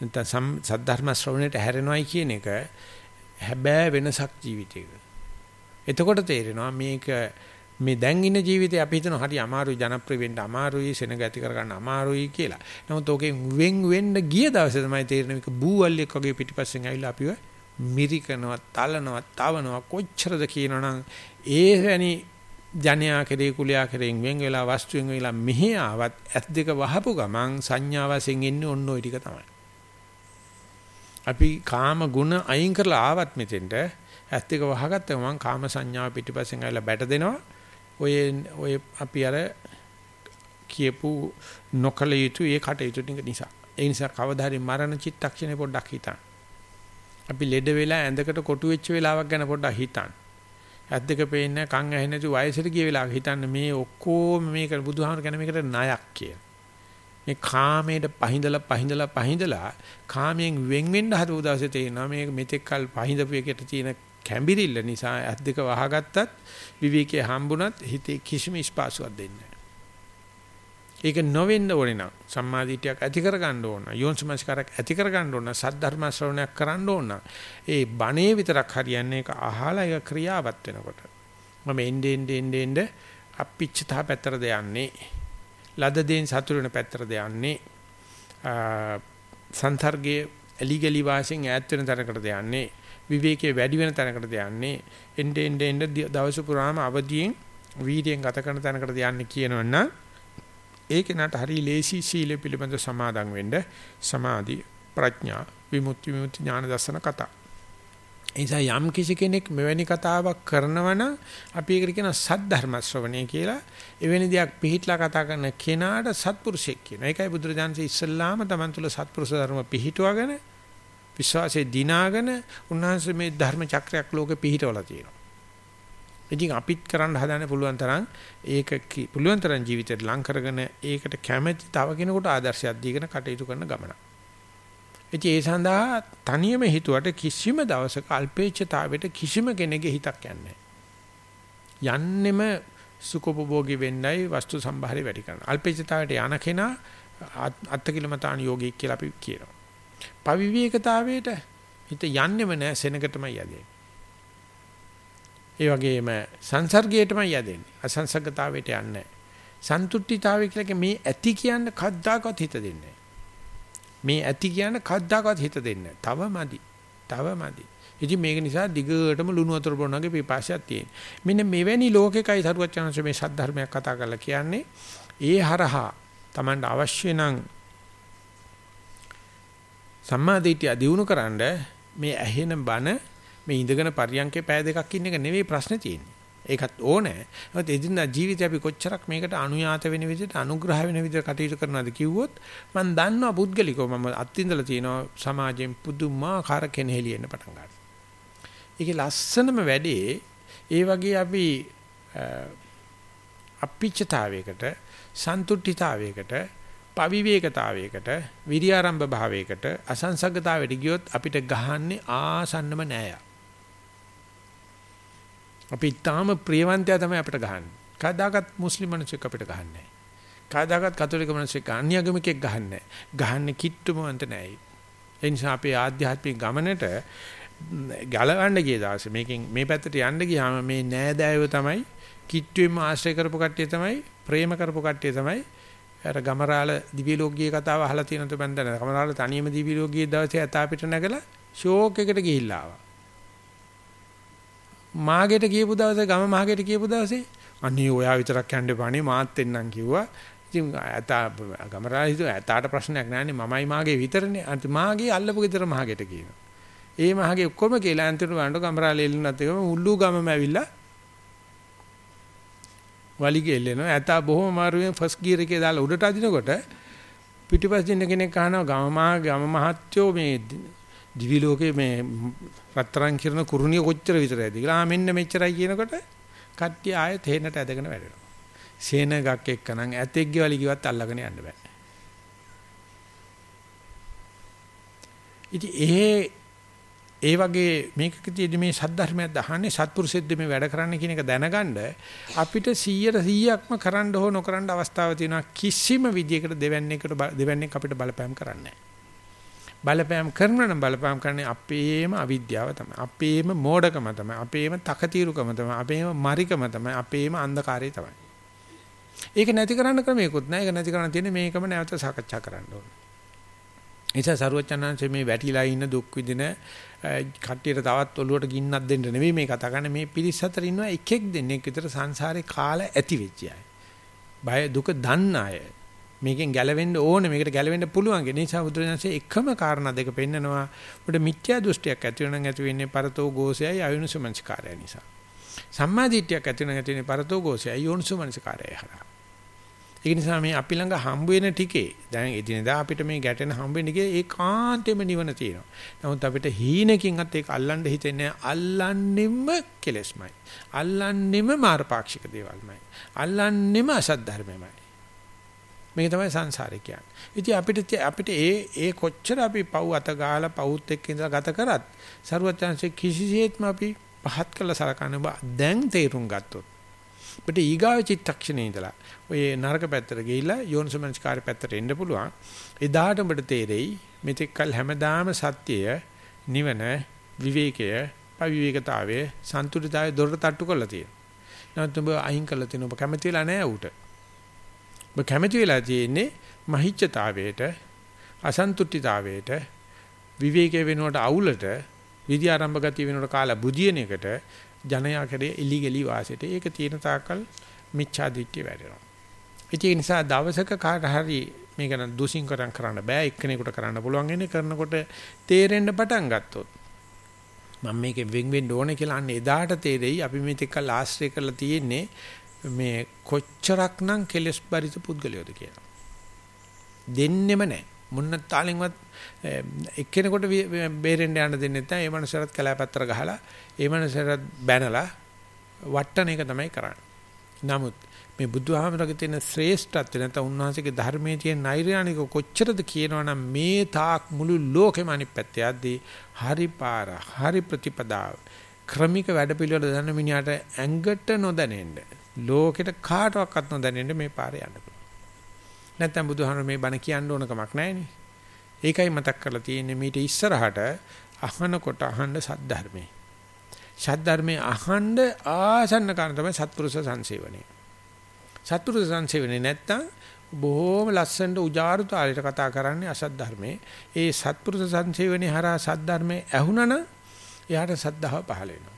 Speaker 1: නැත්නම් සද්ධර්ම ශ්‍රවණයට හැරෙනවයි කියන එක හැබෑ වෙනසක් ජීවිතේක. එතකොට තේරෙනවා මේක මේ දැන් ඉන්න ජීවිතේ අපි හිතන හරි අමාරුයි ජනප්‍රිය වෙන්න අමාරුයි සෙනග ඇති කරගන්න අමාරුයි කියලා. නමුත් ඕකෙන් වෙන් වෙන්න ගිය දවසේ තමයි තේරෙන්නේ මේක බූවල්ලියක් වගේ පිටිපස්සෙන් ඇවිල්ලා අපිව මිරිකනවා, තලනවා, තවනවා කොච්චරද කියනවනම් ඒ වැනි ජනයා කෙරේ කුලයා කෙරෙන් වෙන් වෙලා වස්තුවෙන් වෙලා මෙහි ආවත් ඇස් දෙක වහපු ගමන් සංඥා වශයෙන් එන්නේ ඔන්න ඔය ටික තමයි. අපි කාම ගුණ අයින් කරලා ආවත් මෙතෙන්ට ඇස් දෙක වහගත්තම මං කාම සංඥාව පිටිපස්සෙන් ඇවිල්ලා බැට දෙනවා. ඔය ඔය අපි අර කියපු නොකල යුතු ඒ කටයුතු ටික නිසා. ඒ නිසා කවදා හරි මරණ චිත්තක්ෂණේ පොඩ්ඩක් හිතන්න. අපි ලෙඩ වෙලා ඇඳකට කොටු වෙච්ච වෙලාවක් ගැන පොඩ්ඩක් හිතන්න. ඇස් දෙක පේන්නේ කන් ඇහෙන්නේ නැති වයසට ගිය වෙලාවක හිතන්න මේ ඔක්කොම මේක බුදුහාමර ගැන මේකට ණයක් කියලා. මේ කාමයට පහඳලා පහඳලා පහඳලා කාමයෙන් වෙන් වෙන්න හදපු දවසේ තේරෙනවා මේක මෙතෙක් කල් පහඳපු එකට තියෙන කැඹිරිල්ල නිසා ඇස් දෙක වහගත්තත් විවේකයේ හම්බුණත් හිතේ කිසිම ස්පාසුවක් දෙන්නේ නැහැ. ඒක නොවෙන්න ඕනේ නම් සම්මාදිටියක් ඇති කරගන්න ඕන. යෝන්සමස්කාරයක් ඇති කරගන්න ඕන. සද්ධර්ම ශ්‍රවණයක් කරන්න ඕන. ඒ බණේ විතරක් හරියන්නේ ඒක අහලා ඒක ක්‍රියාවත් වෙනකොට. මම එන්නේ එන්නේ එන්නේ අපිච්චතා පැත්තටද යන්නේ. ලද දෙයින් සතුරු වෙන පැත්තටද යන්නේ. සංතර්ගයේ එලිගලි වාසියෙන් ඈත් වෙන තැනකටද යන්නේ. විවේකයේ වැඩි වෙන තැනකටද යන්නේ. එන්නේ එන්නේ දවස පුරාම අවදියෙන් වීර්යයෙන් ගත කරන තැනකටද යන්නේ කියනවනම් ඒ කෙනාට හරි ලේසි සීල පිළිබඳ සමාදන් වෙන්න සමාධි ප්‍රඥා විමුක්ති විමුක්ති ඥාන දර්ශන කතා. ඒ නිසා යම් කිසි කෙනෙක් මෙවැනි කතාවක් කරනවනම් අපි ඒකට කියන සද්ධර්ම ශ්‍රවණය කියලා එවැනි දෙයක් පිළිහිట్లా කතා කරන කෙනාට සත්පුරුෂයෙක් කියනවා. ඒකයි බුදුරජාන්සේ ඉස්සල්ලාම Taman තුල සත්පුරුෂ ධර්ම පිළිහිටුවගෙන විශ්වාසයේ දිනාගෙන උන්වහන්සේ මේ ධර්ම චක්‍රයක් ලෝකෙ පිළිහිටවලා තියෙනවා. ඉතින් අපිත් කරන්න හදන්න පුළුවන් තරම් ඒක පුළුවන් තරම් ජීවිතේට ලං කරගෙන ඒකට කැමැති තව කෙනෙකුට ආදර්ශයක් දීගෙන කටයුතු කරන ගමන. ඉතින් ඒ සඳහා තනියම හිතුවට කිසිම දවසක අල්පේච්ඡතාවයට කිසිම කෙනෙකුගේ හිතක් යන්නේ යන්නෙම සුකොපභෝගී වෙන්නයි වස්තු සම්භාරය වැඩි කරන. අල්පේච්ඡතාවයට යන කෙනා අත්තිකිලමතාන යෝගී කියලා අපි කියනවා. පවිවිවේකතාවයට හිත යන්නෙම නැහැ සෙනගටමයි යන්නේ. ඒ වගේම සංසර්ගයටමයි යදෙන්නේ. අසංසගතාවයට යන්නේ සන්තුට්ඨිතාවය කියලා මේ ඇති කියන්න කද්දාකවත් හිත දෙන්නේ මේ ඇති කියන්න කද්දාකවත් හිත දෙන්නේ තව මදි. තව මදි. ඉතින් මේක නිසා දිගටම ලුණු වතුර බොනගේ පිපාසයක් තියෙන. මෙන්න මෙවැනි ලෝකෙකයි සරුවචනංශ මේ සද්ධර්මයක් කතා කරලා කියන්නේ. ඒ හරහා Tamanට අවශ්‍ය නම් සම්මාදිටිය දිනු කරන්න මේ ඇහෙන බණ මේ ඉඳගෙන පරියන්කේ පය දෙකක් ඉන්න එක නෙවෙයි ප්‍රශ්නේ තියෙන්නේ. ඒකත් ඕනේ. ඒත් එදිනදා ජීවිතේ අපි කොච්චරක් මේකට අනුයාත වෙන විදිහට අනුග්‍රහ වෙන විදිහට කටයුතු කරනවද කිව්වොත් මම දන්නවා පුද්ගලිකව මම අත්විඳලා තියෙනවා සමාජයෙන් පුදුමාකාර කෙනෙහිලි එන්න පටන් ගන්නවා. ඒකේ ලස්සනම වැඩේ ඒ වගේ අපි අපිච්චතාවයකට සන්තුට්ඨිතාවයකට පවිවේකතාවයකට විරියාරම්භ භාවයකට අසංසග්ගතාවයට ගියොත් අපිට ගහන්නේ ආසන්නම නෑය. අපි තාම ප්‍රියවන්තයා තමයි අපිට ගහන්නේ. කවදාකවත් මුස්ලිම් මිනිස්සුෙක් අපිට ගහන්නේ නැහැ. කවදාකවත් කතෝලික මිනිස්සුෙක් අන්‍යගමිකෙක් ගහන්නේ නැහැ. ගහන්නේ කිට්ටුමවන්ත නැහැ. ඒ නිසා අපේ ආධ්‍යාත්මික ගමනට ගලවන්න ගිය දවසේ මේකෙන් මේ පැත්තට යන්න ගියාම මේ නෑදෑයෝ තමයි කිට්ටුවෙම ආශ්‍රය කරපු කට්ටිය තමයි ප්‍රේම කරපු කට්ටිය තමයි අර ගමරාල දිව්‍ය ලෝකයේ කතාව අහලා තියෙනවද මන් දන්නේ. ගමරාල තනියම දිව්‍ය ලෝකයේ දවසේ ඇතා පිට නැගලා ෂෝක් එකට ගිහිල්ලා ආවා. මාගෙට කියපු දවසේ ගම මාගෙට කියපු දවසේ අනේ ඔයා විතරක් යන්න එපානේ මාත් එන්නම් කිව්වා. ඉතින් ඇතා ගමරා හිතුව ඇතාට ප්‍රශ්නයක් නැන්නේ මමයි මාගේ විතරනේ. අන්ති මාගේ අල්ලපු ගෙදර මාගෙට කියනවා. ඒ මාගේ ඔක්කොම කියලා අන්තිමට වණ්ඩ ගමරා ලෙල්ලුණත් එකම මුල්ලු ගමම ඇවිල්ලා වලිගේ එල්ලෙනවා. ඇතා බොහොම මාරුවෙන් ෆස්ට් ගියර් එකේ දාලා උඩට අදිනකොට පිටිපස්සින් කෙනෙක් අහනවා ගම මහා ගම මහත්යෝ මේ දිවි ලෝකේ මේ රත්තරන් කිරන කුරුණිය කොච්චර විතරයිද කියලා. ආ මෙන්න මෙච්චරයි කියනකොට කට්ටිය ආයෙත් හේනට ඇදගෙන වැඩෙනවා. සේනගක් එක්කනම් ඇතෙක්ගේ වලි කිව්වත් අල්ලගෙන යන්න බෑ. ඉතින් ඒ ඒ වගේ මේකකදී මේ සද්ධර්මයක් දහන්නේ සත්පුරුෂෙද්ද මේ වැඩ කරන්න කියන එක දැනගන්න අපිට 100 100ක්ම කරන්න හෝ නොකරන්න අවස්ථාවක් තියෙනවා කිසිම විදියකට දෙවන්නේකට දෙවන්නේක අපිට බලපෑම් කරන්නේ නැහැ. බලපෑම් කරනවා නම් බලපෑම් කරන්නේ අපේම අවිද්‍යාව තමයි. අපේම මෝඩකම තමයි. අපේම තකතිරුකම තමයි. අපේම මරිකම තමයි. අපේම අන්ධකාරය තමයි. ඒක නැති කරන්න ක්‍රමයක්වත් නැහැ. ඒක නැති කරන්න තියෙන්නේ මේකම නැවත සාකච්ඡා කරන්න ඕනේ. එනිසා සරුවචනංශ මේ වැටිලා ඉන්න දුක් විඳින කට්ටියට තවත් ඔලුවට ගින්නක් දෙන්න නෙවෙයි මේ කතා කරන්නේ මේ පිරිස් අතර ඉන්නවා එකෙක් දෙන්නෙක් විතර සංසාරේ කාලය ඇති වෙච්ච අය. බය දුක දන්න අය. මේකෙන් ගැලවෙන්න ඕනේ මේකට ගැලවෙන්න පුළුවන්. ඒ නිසා බුදුරජාණන්සේ එකම කාරණා දෙක පෙන්නනවා. ඔබට මිත්‍යා දෘෂ්ටියක් ඇති වෙනනම් ඇති වෙන්නේ පරතෝ ගෝසයයි අයුනුසමංස්කාරය නිසා. සම්මා දිට්ඨියක් ඇති වෙනනම් ඇති වෙන්නේ පරතෝ ගෝසයයි යෝනිසමංස්කාරය හරහා. ඒ නිසා මේ අපි ළඟ හම්බ වෙන ටිකේ දැන් එදිනෙදා අපිට මේ ගැටෙන හම්බ වෙන ටිකේ ඒකාන්තෙම නිවන තියෙනවා. නමුත් අපිට හීනකින්වත් ඒක අල්ලන්න හිතෙන්නේ අල්ලන්නෙම කෙලෙස්මයි. අල්ලන්නෙම මාර්ගපාක්ෂික දේවල්මයි. අල්ලන්නෙම අසත් ධර්මමයි. මේක තමයි සංසාරේ කියන්නේ. ඉතින් අපිට අපිට ඒ ඒ කොච්චර අපි පව් අත ගාලා පවුත් එක්ක ඉඳලා ගත කරත් සරුවත්‍යංශේ කිසිසේත්ම අපි පහත් කළ සලකන බා දැන් තේරුම් ගත්තොත් අපිට ඊගාව චිත්තක්ෂණේ ඉඳලා ඔය නරක පැත්තට ගිහිල්ලා යෝනිසමනස්කාරය පැත්තට එන්න පුළුවන්. එදාට ඔබට තේරෙයි මෙතෙක්කල් හැමදාම සත්‍යය නිවන විවේකය පවිවේකතාවය සන්තුලිතතාවය දොරට තට්ටු කරලා තියෙනවා. නැත්නම් ඔබ අයින් කරලා තියෙන ඔබ කැමති වෙලා නැහැ උට. ඔබ කැමති වෙලා තියෙන්නේ මහිච්ඡතාවයට අසන්තුට්ඨිතාවයට විවේකයේ වෙනුවට අවුලට විදි ආරම්භ ගතිය වෙනුවට කාලා බුදියන එකට ජනයා කරේ ඉලිගලි වාසයට ඒක තියෙන තාක්කල් මිච්ඡා දිට්ඨිය වැඩෙනවා. ඒ නිසා දවසක කාට හරි මේක නම් දුසින් කරන් කරන්න බෑ එක්කෙනෙකුට කරන්න පුළුවන් ඉන්නේ කරනකොට තේරෙන්න පටන් ගත්තොත් මම මේකෙන් වෙන් වෙන්න ඕනේ කියලා අන්න එදාට තේරෙයි අපි මේ ටික ආශ්‍රය කරලා තියෙන්නේ මේ කොච්චරක්නම් කෙලස් බරිත පුද්ගලයෝද කියලා. දෙන්නෙම නැහැ. මුන්න තාලෙන්වත් එක්කෙනෙකුට බේරෙන්න යන්න දෙන්නේ නැත්නම් ඒ මනුස්සයරත් කලාපැත්තර ගහලා ඒ මනුස්සයරත් බැනලා වට්ටන එක තමයි කරන්නේ. නමුත් මේ බුදුහාමරගේ තියෙන ශ්‍රේෂ්ඨත්වය නැත්නම් උන්වහන්සේගේ ධර්මයේ තියෙන නෛර්යානික කොච්චරද කියනවනම් මේ තාක් මුළු ලෝකෙම අනිත් පැත්තේ යද්දී හරි පාර හරි ප්‍රතිපදාව ක්‍රමික වැඩපිළිවෙල දන්න මිනිහට ඇඟට නොදැනෙන්න ලෝකෙට කාටවත් නොදැනෙන්න මේ පාරේ යන්න පුළුවන්. නැත්නම් බුදුහාමර මේ බණ කියන්න ඕන කමක් නැහැනේ. ඒකයි මතක් කරලා තියෙන්නේ මීට ඉස්සරහට අහනකොට අහන්න සද්ධර්මේ. සද්ධර්මේ අහන්න ආසන්න කාරණා තමයි සත්පුරුෂ සංසේවණේ. සත්පුරුෂ සංසේවණේ නැත්තම් බොහෝම ලස්සනට උජාරු තාලෙට කතා කරන්නේ අසත් ධර්මයේ. ඒ සත්පුරුෂ සංසේවණේ හරහා සත් ධර්මයේ ඇහුණන එයාට සද්ධාව පහළ වෙනවා.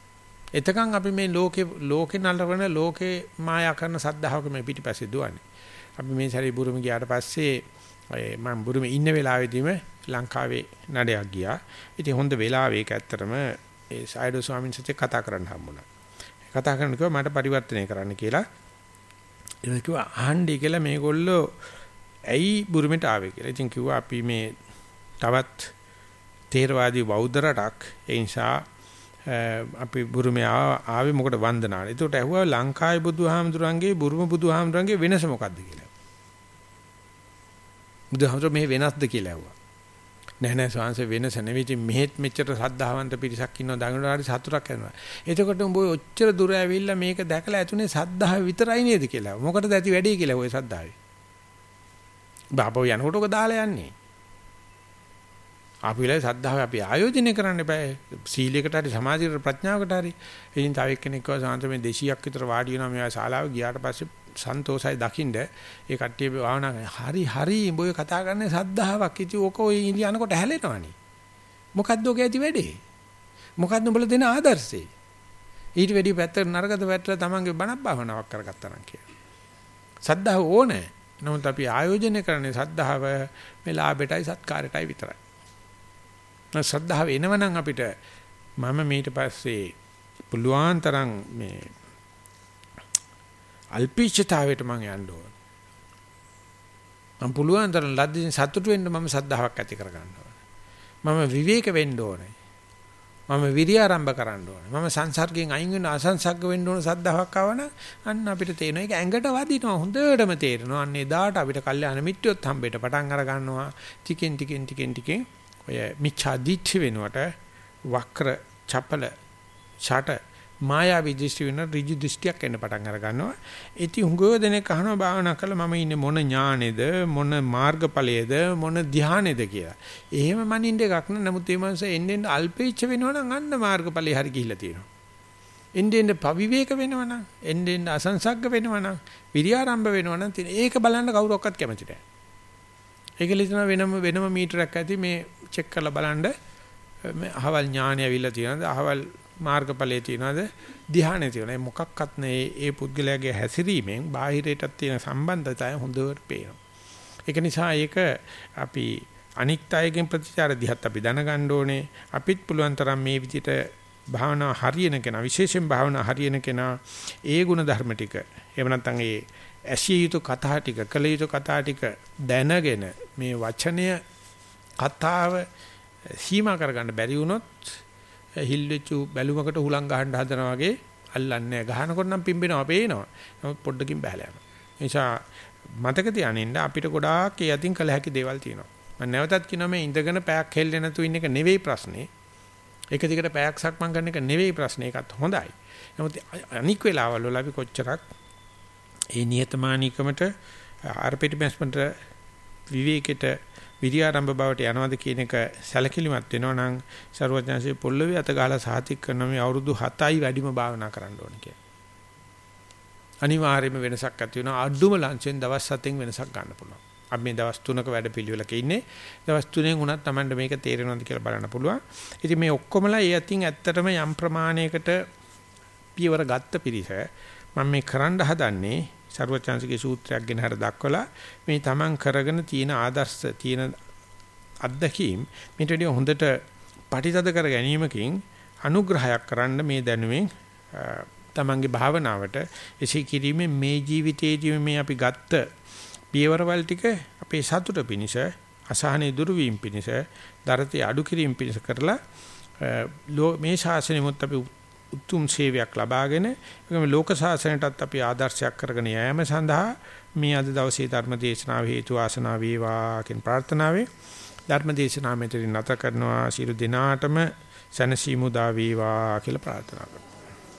Speaker 1: එතකන් අපි මේ ලෝකේ ලෝකේ නලවන ලෝකේ මායා කරන සද්ධාවක මේ පිටිපස්සේ දුවන්නේ. අපි මේ සැරේ බුරුම ගියාට පස්සේ මම බුරුමේ ඉන්න වෙලාවෙදීම ලංකාවේ නඩයක් ගියා. ඉතින් හොඳ වෙලාවේ ඒක ඇත්තටම ඒ සයිඩෝ ස්වාමීන් වහන්සේ කතා කරන්න හම්බුණා. කතා කරන කිව්වා මට පරිවර්තනය කරන්න කියලා. ඒක කිව්වා අහන්නේ කියලා මේගොල්ලෝ ඇයි බුරුමෙට ආවේ කියලා. ඉතින් කිව්වා අපි මේ තවත් තේරවාදී බෞද්ධ රටක් ඒ නිසා අපි බුරුමේ ආවේ මොකට වන්දනාවට. ඒකට ඇහුවා ලංකාවේ බුදුහාමුදුරන්ගේ බුරුම බුදුහාමුදුරන්ගේ වෙනස මොකක්ද කියලා. බුදුහාමුදුර මේ වෙනස්ද කියලා ඇහුවා. නෑ නෑ ස්වාංශ වෙනස නෙවෙයි මෙහෙත් මෙච්චර සද්ධාවන්ත පිරිසක් ඉන්නවා දඟලන හරි සතුටක් කරනවා. එතකොට උඹ ඔච්චර දුර ඇවිල්ලා මේක දැකලා ඇතුනේ සද්ධාව විතරයි නේද කියලා. මොකටද ඇති වැඩේ කියලා ওই සද්ධාවේ. බාපෝ යනකොට ඔක දාලා යන්නේ. අපි වෙලාවේ සද්ධාව අපි ආයෝජනය කරන්න බෑ. සීලයකට හරි සමාධියට ප්‍රඥාවකට හරි. ඉතින් තව එක්කෙනෙක්ව සාන්ත මේ 200ක් විතර වාඩි වෙනවා මේ ශාලාව ගියාට පස්සේ සන්තෝසයි දකින්ද? ඒ කට්ටිය භාවනා හරි හරි උඹ ඔය කතා කරන්නේ සද්ධාාවක්. ඉති ඕක ඔය ඉලියනකොට හැලෙනවනේ. මොකද්ද ඔක ඇති වැඩේ? මොකද්ද උඹලා දෙන ආදර්ශේ ඊට වැඩි පැත්තට නරකද පැත්තට තමන්ගේ බණක් භාවනාවක් කරගත්තා නම් කියලා. සද්ධාව ඕනේ. නමුත් අපි ආයෝජනය කරන්නේ සද්ධාව මේ ලාභයටයි සත්කාරයටයි විතරයි. සද්ධාව එනවනම් අපිට මම ඊට පස්සේ පුළුවන් තරම් මේ අල්පීච්ඡතාවයට මම යන්න ඕන. මම පුළුවන් තරම් ලද්දින් සතුට වෙන්න මම සද්ධාාවක් ඇති කර ගන්න ඕන. මම විවේක වෙන්න ඕනේ. මම විරිය ආරම්භ කරන්න ඕනේ. මම සංසර්ගයෙන් අයින් වෙන අසංසග්ග වෙන්න ඕන සද්ධාාවක් ආවන අන්න අපිට තේරෙනවා. ඒක ඇඟට වදිනවා හොඳටම තේරෙනවා. අන්න එදාට අපිට කල්යාණ මිත්‍රයොත් හම්බෙට පටන් අර ගන්නවා. ටිකෙන් ටිකෙන් ටිකෙන් ටිකෙන් ඔය මිච්ඡා දිට්ඨි වෙනුවට වක්‍ර චපල ඡට මායාවී දෘෂ්ටි වෙන ඍජු දෘෂ්ටියක් එන්න පටන් අර ගන්නවා. ඉතින් හුඟව දෙනෙක් අහනවා භාවනා කළා මම ඉන්නේ මොන ඥානේද මොන මාර්ගඵලයේද මොන ධ්‍යානේද කියලා. එහෙම මනින්න එකක් නෑ. නමුත් මේ මනස එන්නේ අල්පේච්ච වෙනවනම් අන්න මාර්ගඵලේ හරි ගිහිල්ලා තියෙනවා. එන්නේ එන්නේ පවිවේක වෙනවනම් එන්නේ එන්නේ අසංසග්ග වෙනවනම් විරියාරම්භ වෙනවනම් ඒක බලන්න කවුරක්වත් කැමති නෑ. ඒක ලිතන වෙනම වෙනම මීටරයක් ඇති මේ චෙක් කරලා බලන්න මේ අහවල් ඥානය අවිල්ල තියෙනවද අහවල් මාර්ගඵලයේ තියනවාද ධ්‍යානෙ තියනවා. මොකක්වත් නෑ ඒ පුද්ගලයාගේ හැසිරීමෙන් බාහිරයටත් තියෙන සම්බන්ධතාවය හොඳට පේනවා. ඒක නිසා ඒක අපි අනික් අයගෙන් ප්‍රතිචාර දිහත් අපි දැනගන්න ඕනේ. අපිත් පුළුවන් තරම් මේ විදිහට භාවනා හරියන කෙනා විශේෂයෙන් භාවනා හරියන කෙනා ඒ ගුණ ධර්ම ටික එහෙම නැත්නම් ඒ ඇසිය යුතු කතා ටික කළ යුතු කතා ටික දැනගෙන මේ වචනය කතාව සීමා කරගන්න බැරි වුණොත් හිල් වෙච්ච බැලුමකට හුලං ගහන්න හදනවා වගේ අල්ලන්නේ ගහනකොට නම් පිම්බෙනවා පේනවා. නමුත් පොඩ්ඩකින් බහැලා යනවා. නිසා මතක තියානින්න අපිට ගොඩාක් ඒ අතින් කළ හැකි දේවල් තියෙනවා. මම නැවතත් කියනවා මේ ඉඳගෙන පැයක් හෙල්ලෙ නැතු ඉන්න එක නෙවෙයි ප්‍රශ්නේ. ඒක දිගට පැයක් සක්මන් කරන එක නෙවෙයි ප්‍රශ්නේ. ඒකත් හොඳයි. නමුත් අනික් වෙලාවල් වල අපි කොච්චරක් ඒ නියතමානීකමට ආර්පිටිමස්මන්ට විවේකයට විරියාරම්භ බවට යනවාද කියන එක සැලකිලිමත් වෙනවා නම් ਸਰවඥාන්සේ පොල්ලවේ අත ගහලා සාතික් කරන මේ අවුරුදු 7යි වැඩිම භාවනා කරන්න ඕන කියලා. අනිවාර්යයෙන්ම වෙනසක් ඇති වෙනවා අඩුම ලංචෙන් දවස් 7න් වෙනසක් ගන්න පුළුවන්. අපි මේ දවස් 3ක වැඩ පිළිවෙලක ඉන්නේ. දවස් 3න් උනත් Tamanට මේක තේරෙනවද කියලා බලන්න පුළුවන්. ඉතින් මේ ඔක්කොමලා ඒ අතින් ඇත්තටම යම් ප්‍රමාණයකට පියවර ගත්ත පිරිස මම මේ කරන්න හදන්නේ ਸਰවචාන්සිකේ සූත්‍රයක් ගෙන හර දක්වලා මේ Taman කරගෙන තියෙන ආදර්ශ තියෙන අත්දැකීම් මේට වඩා හොඳට පටිතද කර ගැනීමකින් අනුග්‍රහයක් කරන්න මේ දැනුමෙන් Tamanගේ භාවනාවට එසේ කිරීමෙන් මේ ජීවිතයේදී මේ අපි ගත්ත පියවරවල් ටික අපේ සතුට පිණිස අසහනේ දුරු වීම පිණිස දරතේ අඩු කිරීම පිණිස කරලා මේ ශාසනයමුත් අපි උතුම් සේවයක් ලබාගෙන ඒකම ලෝක සාසනයටත් අපි ආදර්ශයක් කරගෙන යෑම සඳහා මේ අද දවසේ ධර්ම දේශනාව හේතු ආසනාව වේවා කියන ප්‍රාර්ථනාවෙන් ධර්ම දේශනාව මෙතනින් නැත කරනවා. ශිරු දිනාටම සනසීමු දා වේවා කියලා ප්‍රාර්ථනා කරනවා.